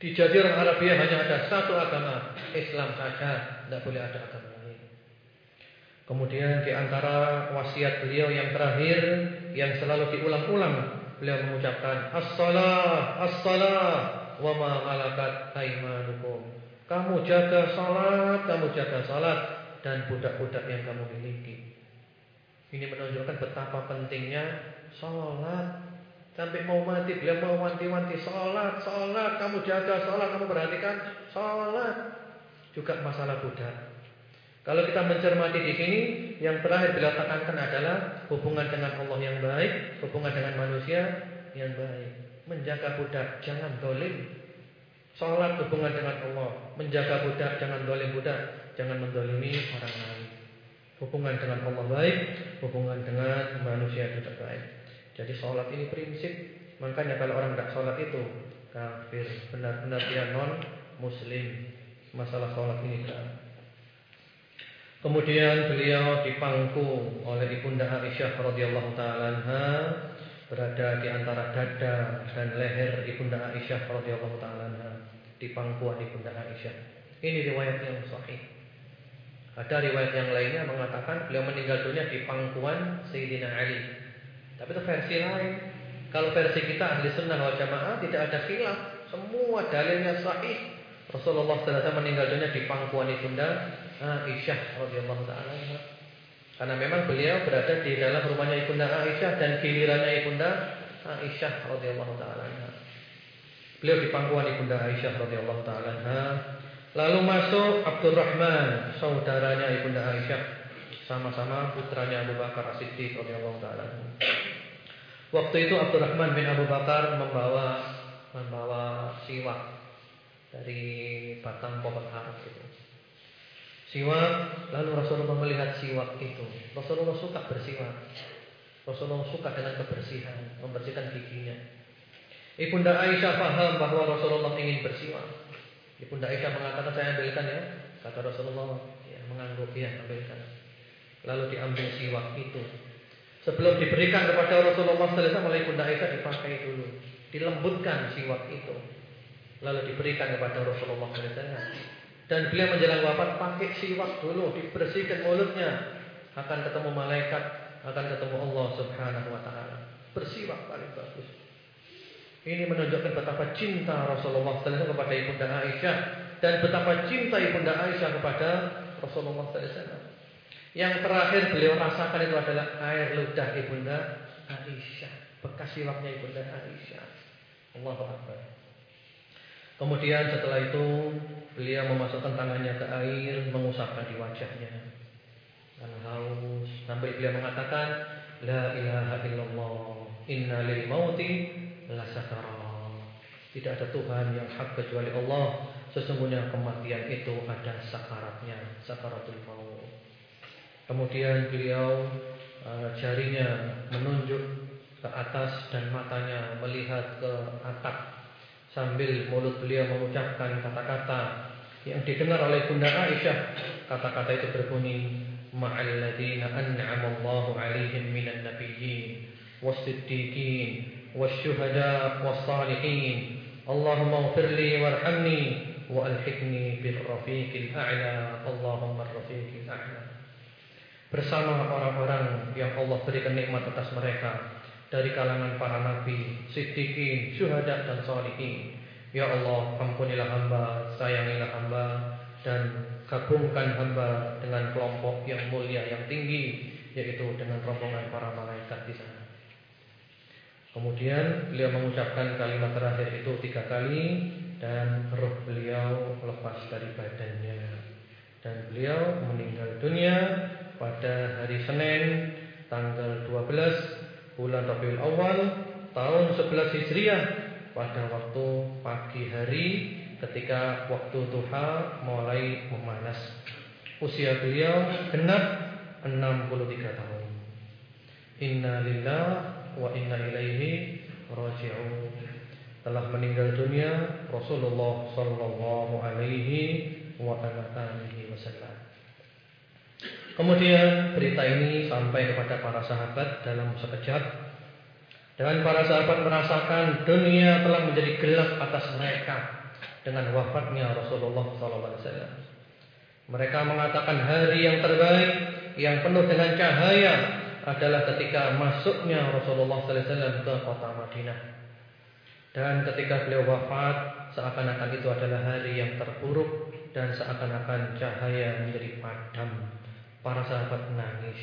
Di Jazirah Arabia hanya ada satu agama, Islam saja, tidak boleh ada agama lain. Kemudian di antara wasiat beliau yang terakhir yang selalu diulang-ulang, beliau mengucapkan as-salah, as-salah wa ma malakat aymanukum. Kamu jaga salat, kamu jaga salat dan budak-budak yang kamu miliki. Ini menunjukkan betapa pentingnya salat. Sampai mau mati beliau mau wanti-wanti salat, salat, kamu jaga salat, kamu perhatikan salat. Juga masalah budak. Kalau kita mencermati di sini, yang terakhir beliau tekankan adalah hubungan dengan Allah yang baik, hubungan dengan manusia yang baik. Menjaga budak, jangan dolim. Salat hubungan dengan Allah, menjaga budak, jangan dolim budak, jangan mendolimi orang lain. Hubungan dengan Allah baik, hubungan dengan manusia juga baik. Jadi sholat ini prinsip. Makanya kalau orang tidak sholat itu kafir. Benar-benar dia non muslim. Masalah sholat ini kan. Kemudian beliau dipangku oleh ibunda Aisyah radhiyallahu taala berada di antara dada dan leher ibunda Aisyah radhiyallahu taala di pangkuan ibunda Aisyah. Ini riwayat yang sahih. Ada riwayat yang lainnya mengatakan beliau meninggal dunia di pangkuan Sayyidina Ali tapi itu versi lain. Kalau versi kita ahli sunnah wal jamaah tidak ada khilaf. Semua dalilnya sahih. Rasulullah SAW meninggal dunia di pangkuan ibunda Aisyah radhiyallahu taala. Karena memang beliau berada di dalam rumahnya ibunda Aisyah dan gilirannya ibunda Aisyah radhiyallahu taala. Beliau di pangkuan ibunda Aisyah radhiyallahu taala. Lalu masuk Abdurrahman, saudaranya ibunda Aisyah sama-sama putranya Abu Bakar As-Siddiq radhiyallahu taala. Waktu itu Abdurrahman bin Abu Bakar membawa membawa siwak dari batang pohon ara itu. Siwak, lalu Rasulullah melihat siwak itu. Rasulullah suka bersiwak. Rasulullah suka dengan kebersihan, membersihkan giginya. Ibunda Aisyah paham bahwa Rasulullah ingin bersiwak. Ibunda Aisyah mengatakan saya ambilkan ya. Kata Rasulullah, ya mengangguk ya ambilkan. Lalu diambil siwak itu. Sebelum diberikan kepada Rasulullah SAW oleh Bunda Aisyah dipakai dulu. Dilembutkan siwak itu. Lalu diberikan kepada Rasulullah SAW. Dan beliau menjelang wafat pakai siwak dulu. Dibersihkan mulutnya. Akan ketemu malaikat. Akan ketemu Allah Subhanahu Wa Taala. Bersiwak paling bagus. Ini menunjukkan betapa cinta Rasulullah SAW kepada Ibunda Aisyah dan betapa cinta Ibunda Aisyah kepada Rasulullah SAW. Yang terakhir beliau rasakan itu adalah air ludah ibunda Aisyah, bekas siwaknya ibunda Aisyah. Allahu Akbar. Kemudian setelah itu beliau memasukkan tangannya ke air, mengusapkan di wajahnya. Karena haus, sampai beliau mengatakan, La ilaha illallah, inna lil mauti la Tidak ada Tuhan yang hak kecuali Allah. Sesungguhnya kematian itu ada sakaratnya, sakaratul maut. Kemudian beliau uh, jarinya menunjuk ke atas dan matanya melihat ke atap sambil mulut beliau mengucapkan kata-kata yang didengar oleh Bunda Aisyah. Kata-kata itu berbunyi ma'al ladzina an'ama Allahu 'alaihim minan nabiyyin was-siddiqin wasyuhada was-salihin. Allahumma ighfirli warhamni wa alhiqni bil rafiqil a'la. Allahumma ar-rafiqil a'la bersama orang-orang yang Allah berikan nikmat atas mereka dari kalangan para nabi, siddiqin, syuhada dan sholihin. Ya Allah, ampunilah hamba, sayangilah hamba dan gabungkan hamba dengan kelompok yang mulia yang tinggi yaitu dengan rombongan para malaikat di sana. Kemudian beliau mengucapkan kalimat terakhir itu tiga kali dan roh beliau lepas dari badannya dan beliau meninggal dunia pada hari Senin tanggal 12 bulan Rabiul Awal tahun 11 Hijriah pada waktu pagi hari ketika waktu duha mulai memanas. Usia beliau genap 63 tahun. Inna lillah wa inna ilaihi raji'un. Telah meninggal dunia Rasulullah sallallahu alaihi wa alihi wasallam. Kemudian berita ini sampai kepada para sahabat dalam sekejap dan para sahabat merasakan dunia telah menjadi gelap atas mereka dengan wafatnya Rasulullah SAW. Mereka mengatakan hari yang terbaik yang penuh dengan cahaya adalah ketika masuknya Rasulullah SAW ke kota Madinah. Dan ketika beliau wafat, seakan-akan itu adalah hari yang terburuk dan seakan-akan cahaya menjadi padam. Para sahabat menangis.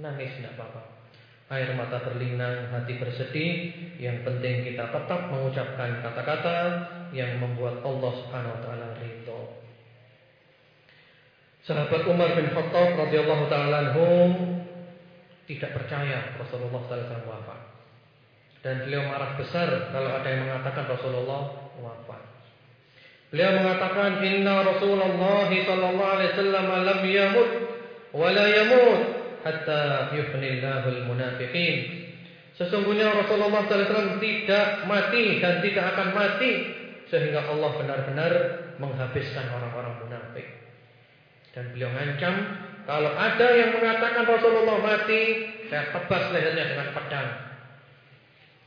Nangis tidak apa-apa. Air mata berlinang, hati bersedih. Yang penting kita tetap mengucapkan kata-kata yang membuat Allah taala ridho. Sahabat Umar bin Khattab radhiyallahu taala tidak percaya Rasulullah sallallahu alaihi wasallam wafat. Dan beliau marah besar kalau ada yang mengatakan Rasulullah wafat. Beliau mengatakan inna Rasulullah wasallam lam yamut wala yamut hatta yufnillahu almunafiqin. Sesungguhnya Rasulullah SAW tidak mati dan tidak akan mati sehingga Allah benar-benar menghabiskan orang-orang munafik. Dan beliau mengancam kalau ada yang mengatakan Rasulullah mati, saya tebas lehernya dengan pedang.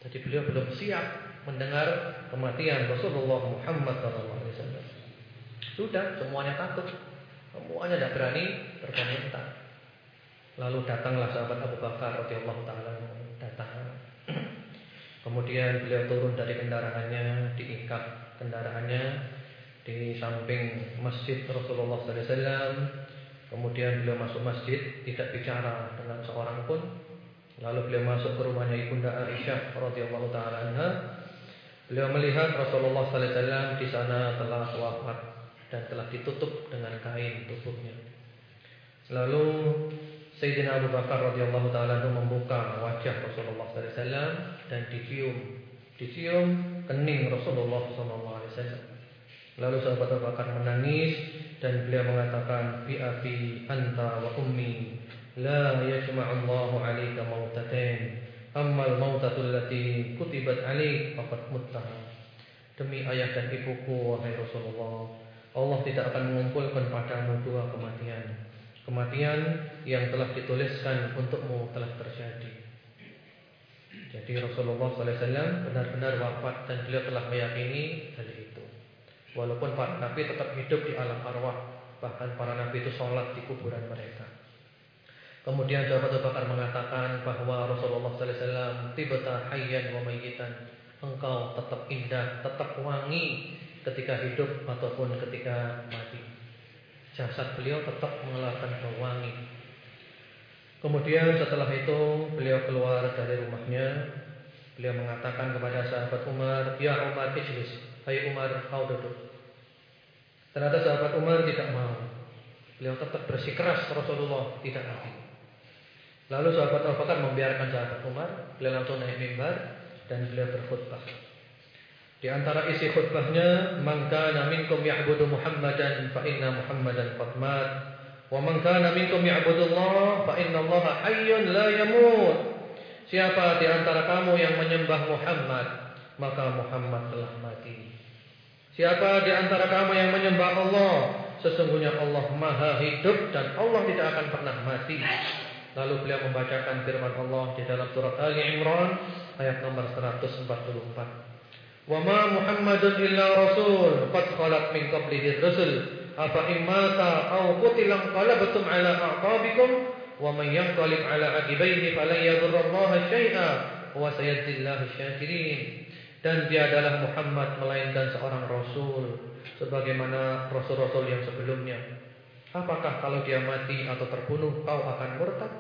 Jadi beliau belum siap mendengar kematian Rasulullah Muhammad SAW. Sudah, semuanya takut. Semuanya tidak berani berkomentar. Lalu datanglah sahabat Abu Bakar radhiyallahu taala datang. (clears throat) Kemudian beliau turun dari kendaraannya, diikat kendaraannya di samping masjid Rasulullah SAW. Kemudian beliau masuk masjid, tidak bicara dengan seorang pun. Lalu beliau masuk ke rumahnya ibunda Aisyah radhiyallahu taala. Beliau melihat Rasulullah SAW di sana telah wafat dan telah ditutup dengan kain tubuhnya. Lalu Sayyidina Abu Bakar radhiyallahu taala membuka wajah Rasulullah wasallam dan dicium dicium kening Rasulullah wasallam. Lalu sahabat Abu Bakar menangis dan beliau mengatakan bi abi anta wa ummi la yajma'u Allahu 'alaika mautatain amma al-mautatu allati kutibat 'alaik faqad muttaha demi ayah dan ibuku wahai Rasulullah Allah tidak akan mengumpulkan padamu dua kematian. Kematian yang telah dituliskan untukmu telah terjadi. Jadi Rasulullah SAW benar-benar wafat dan beliau telah meyakini hal itu. Walaupun para nabi tetap hidup di alam arwah, bahkan para nabi itu sholat di kuburan mereka. Kemudian sahabat Bakar mengatakan bahwa Rasulullah SAW tiba-tiba hayyan wa mayyitan. Engkau tetap indah, tetap wangi ketika hidup ataupun ketika mati. Jasad beliau tetap mengeluarkan bau wangi. Kemudian setelah itu beliau keluar dari rumahnya. Beliau mengatakan kepada sahabat Umar, "Ya Umar, ijlis. Hai Umar, kau duduk." Ternyata sahabat Umar tidak mau. Beliau tetap bersikeras Rasulullah tidak mati. Lalu sahabat Abu Bakar membiarkan sahabat Umar, beliau langsung naik mimbar dan beliau berkhutbah. Di antara isi khutbahnya, "Man kana minkum ya'budu Muhammadan fa inna Muhammadan qad wa man kana minkum ya'budu Allah fa inna Allah hayyun la yamut." Siapa di antara kamu yang menyembah Muhammad, maka Muhammad telah mati. Siapa di antara kamu yang menyembah Allah, sesungguhnya Allah Maha hidup dan Allah tidak akan pernah mati. Lalu beliau membacakan firman Allah di dalam surat Ali Imran ayat nomor 144 wa ma Muhammadun illa rasul. Qad khalat min qablihi rusul. Afa imata aw qutila qalabtum ala aqabikum wa man yanqalib ala aqibaihi falan yadurrallaha shay'a wa sayadillahu syakirin. Dan dia adalah Muhammad melainkan seorang rasul sebagaimana rasul-rasul yang sebelumnya. Apakah kalau dia mati atau terbunuh kau akan murtad?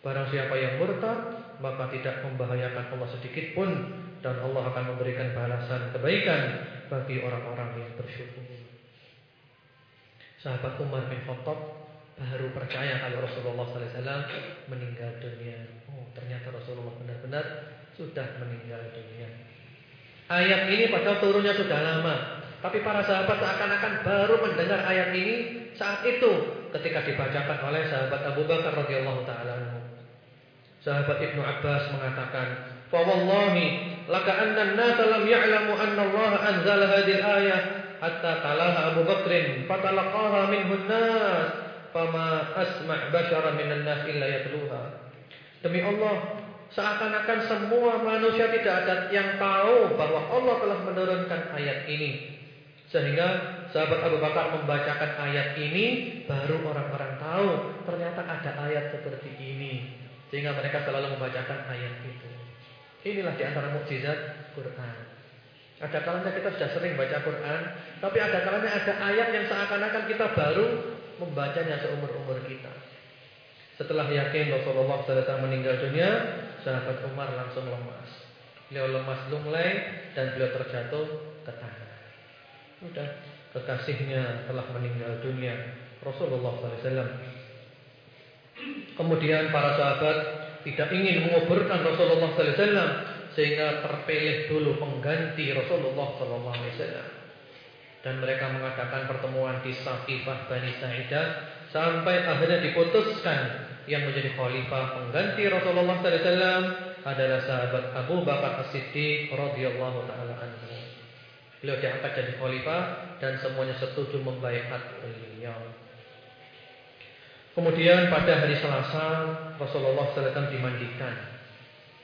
Barang siapa yang murtad maka tidak membahayakan Allah sedikit pun dan Allah akan memberikan balasan kebaikan bagi orang-orang yang bersyukur. Sahabat Umar bin Khattab baru percaya kalau Rasulullah SAW meninggal dunia. Oh, ternyata Rasulullah benar-benar sudah meninggal dunia. Ayat ini padahal turunnya sudah lama, tapi para sahabat seakan-akan baru mendengar ayat ini saat itu ketika dibacakan oleh sahabat Abu Bakar radhiyallahu taala. Sahabat Ibnu Abbas mengatakan, "Fa wallahi laka anna an-nasa lam ya'lamu anna Allah anzala hadhihi al-ayah hatta talaha Abu Bakr fatalaqaha minhu an-nas fama asma'. Demi Allah, seakan-akan semua manusia tidak ada yang tahu bahwa Allah telah menurunkan ayat ini. Sehingga sahabat Abu Bakar membacakan ayat ini baru orang-orang tahu ternyata ada ayat seperti ini. Sehingga mereka selalu membacakan ayat itu. Inilah di antara mukjizat Quran. Ada kalanya kita sudah sering baca Quran, tapi ada kalanya ada ayat yang seakan-akan kita baru membacanya seumur-umur kita. Setelah yakin Rasulullah SAW meninggal dunia, sahabat Umar langsung lemas. Beliau lemas lunglai dan beliau terjatuh ke tanah. Sudah kekasihnya telah meninggal dunia Rasulullah SAW Kemudian para sahabat tidak ingin menguburkan Rasulullah SAW sehingga terpilih dulu pengganti Rasulullah SAW dan mereka mengadakan pertemuan di Saqifah Bani Sa'idah sampai akhirnya diputuskan yang menjadi khalifah pengganti Rasulullah SAW adalah sahabat Abu Bakar As-Siddiq radhiyallahu taala anhu. Beliau diangkat jadi khalifah dan semuanya setuju membaiat beliau. Kemudian pada hari Selasa Rasulullah SAW dimandikan.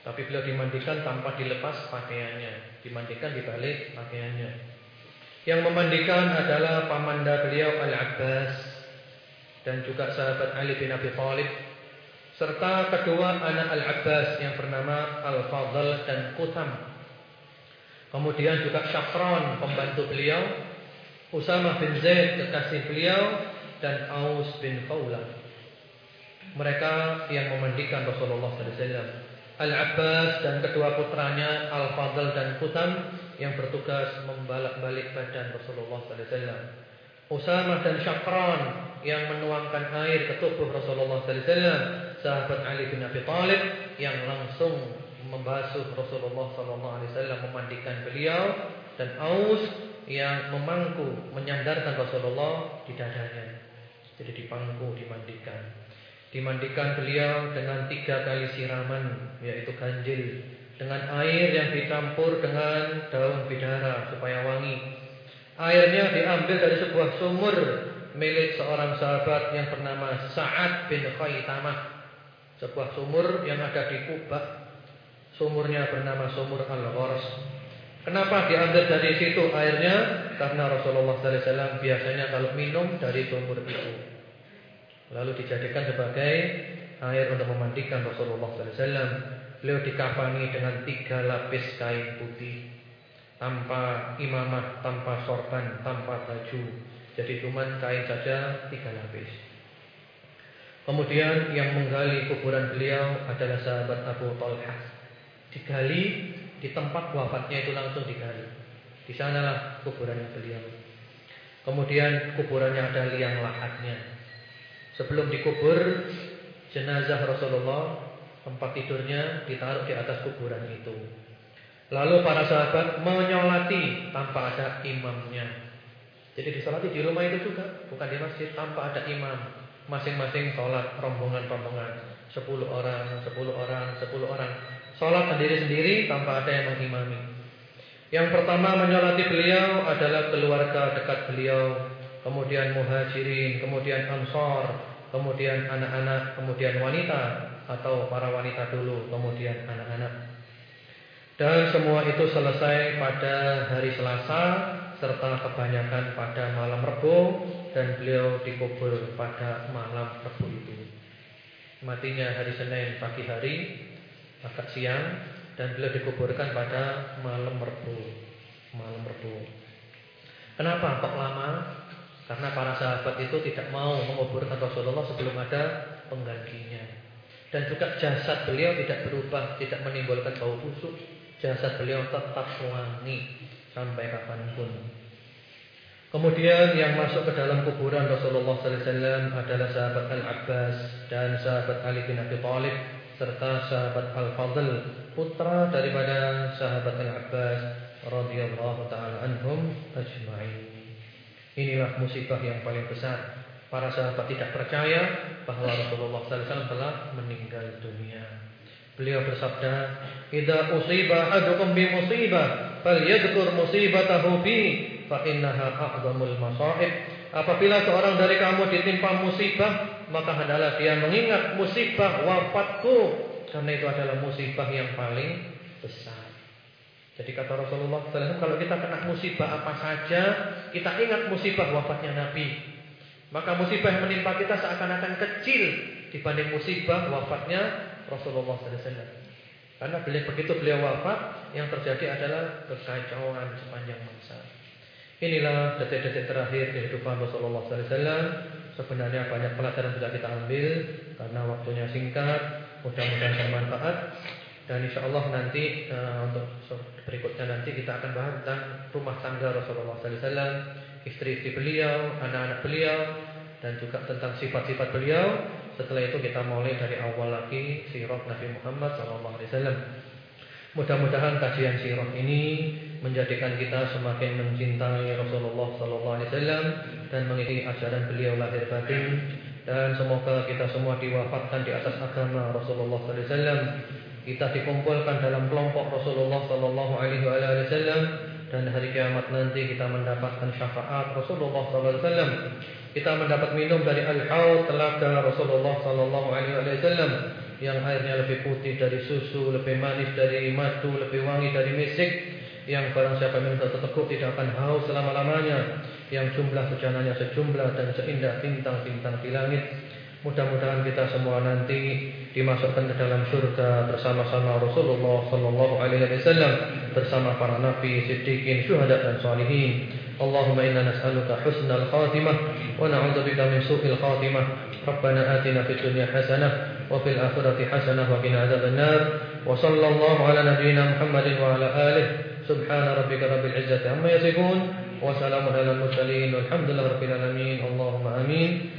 Tapi beliau dimandikan tanpa dilepas pakaiannya, dimandikan di balik pakaiannya. Yang memandikan adalah pamanda beliau Al-Abbas dan juga sahabat Ali bin Abi Thalib serta kedua anak Al-Abbas yang bernama Al-Fadl dan Qutam Kemudian juga Syafran pembantu beliau, Usamah bin Zaid kekasih beliau dan Aus bin Khawlah. Mereka yang memandikan Rasulullah SAW. Al-Abbas dan kedua putranya Al-Fadl dan Kutam yang bertugas membalak-balik badan Rasulullah SAW. Usamah dan Syafran yang menuangkan air ke tubuh Rasulullah SAW. Sahabat Ali bin Abi Thalib yang langsung membasuh Rasulullah wasallam memandikan beliau dan Aus yang memangku menyandarkan Rasulullah di dadanya. Jadi dipangku, dimandikan. Dimandikan beliau dengan tiga kali siraman yaitu ganjil dengan air yang dicampur dengan daun bidara supaya wangi. Airnya diambil dari sebuah sumur milik seorang sahabat yang bernama Sa'ad bin Khaitamah. Sebuah sumur yang ada di Kubah Sumurnya bernama sumur Al-Ghors. Kenapa diambil dari situ airnya? Karena Rasulullah SAW biasanya kalau minum dari sumur itu. Lalu dijadikan sebagai air untuk memandikan Rasulullah SAW. Beliau dikafani dengan tiga lapis kain putih. Tanpa imamah, tanpa sorban, tanpa baju. Jadi cuma kain saja tiga lapis. Kemudian yang menggali kuburan beliau adalah sahabat Abu Talha digali di tempat wafatnya itu langsung digali. Di sanalah kuburannya beliau. Kemudian kuburannya ada liang lahatnya. Sebelum dikubur jenazah Rasulullah tempat tidurnya ditaruh di atas kuburan itu. Lalu para sahabat menyolati tanpa ada imamnya. Jadi disolati di rumah itu juga, bukan di masjid tanpa ada imam. Masing-masing sholat rombongan-rombongan. Sepuluh orang, sepuluh orang, sepuluh orang. Sholat sendiri-sendiri tanpa ada yang mengimami. Yang pertama menyolati beliau adalah keluarga dekat beliau, kemudian muhajirin, kemudian ansor, kemudian anak-anak, kemudian wanita atau para wanita dulu, kemudian anak-anak. Dan semua itu selesai pada hari Selasa serta kebanyakan pada malam Rebo dan beliau dikubur pada malam Rebo itu. Matinya hari Senin pagi hari akad siang dan beliau dikuburkan pada malam Rabu. Malam Rabu. Kenapa kok lama? Karena para sahabat itu tidak mau menguburkan Rasulullah sebelum ada penggantinya. Dan juga jasad beliau tidak berubah, tidak menimbulkan bau busuk. Jasad beliau tetap wangi sampai kapan pun. Kemudian yang masuk ke dalam kuburan Rasulullah SAW adalah sahabat Al-Abbas dan sahabat Ali bin Abi Thalib serta sahabat Al-Fadl putra daripada sahabat Al-Abbas radhiyallahu taala anhum ajma'in. Inilah musibah yang paling besar. Para sahabat tidak percaya bahwa Rasulullah SAW telah meninggal dunia. Beliau bersabda, "Idza usiba ahadukum bi musibah, falyadhkur musibatahu bi, fa innaha a'dhamul masaib." apabila seorang dari kamu ditimpa musibah, maka hendaklah dia mengingat musibah wafatku karena itu adalah musibah yang paling besar. Jadi kata Rasulullah SAW, kalau kita kena musibah apa saja, kita ingat musibah wafatnya Nabi. Maka musibah yang menimpa kita seakan-akan kecil dibanding musibah wafatnya Rasulullah SAW. Karena beliau begitu beliau wafat, yang terjadi adalah kekacauan sepanjang masa. Inilah detik-detik terakhir kehidupan Rasulullah SAW. Sebenarnya banyak pelajaran sudah kita ambil karena waktunya singkat. Mudah-mudahan bermanfaat. Dan insya Allah nanti uh, untuk berikutnya nanti kita akan bahas tentang rumah tangga Rasulullah SAW, istri-istri beliau, anak-anak beliau, dan juga tentang sifat-sifat beliau. Setelah itu kita mulai dari awal lagi sirah Nabi Muhammad SAW. Mudah-mudahan kajian sirah ini menjadikan kita semakin mencintai Rasulullah SAW dan mengikuti ajaran beliau lahir batin dan semoga kita semua diwafatkan di atas agama Rasulullah SAW. Kita dikumpulkan dalam kelompok Rasulullah SAW dan hari kiamat nanti kita mendapatkan syafaat Rasulullah SAW kita mendapat minum dari al-haud telaga Rasulullah sallallahu alaihi wasallam yang airnya lebih putih dari susu, lebih manis dari madu, lebih wangi dari misik. Yang barang siapa minum satu teguk tidak akan haus selama-lamanya. Yang jumlah bejananya sejumlah dan seindah bintang-bintang di langit Mudah-mudahan kita semua nanti dimasukkan ke dalam surga bersama-sama Rasulullah sallallahu alaihi wasallam bersama para nabi, siddiqin, syuhada dan salihin. Allahumma inna nas'aluka husnal khatimah wa na'udzubika min su'il khatimah. Rabbana atina fid dunya hasanah wa fil akhirati hasanah wa qina adzabannar. Wa sallallahu ala nabiyyina Muhammadin wa ala alihi. Subhana rabbika rabbil izzati amma yasifun wa salamun alal mursalin walhamdulillahi rabbil alamin. Allahumma amin.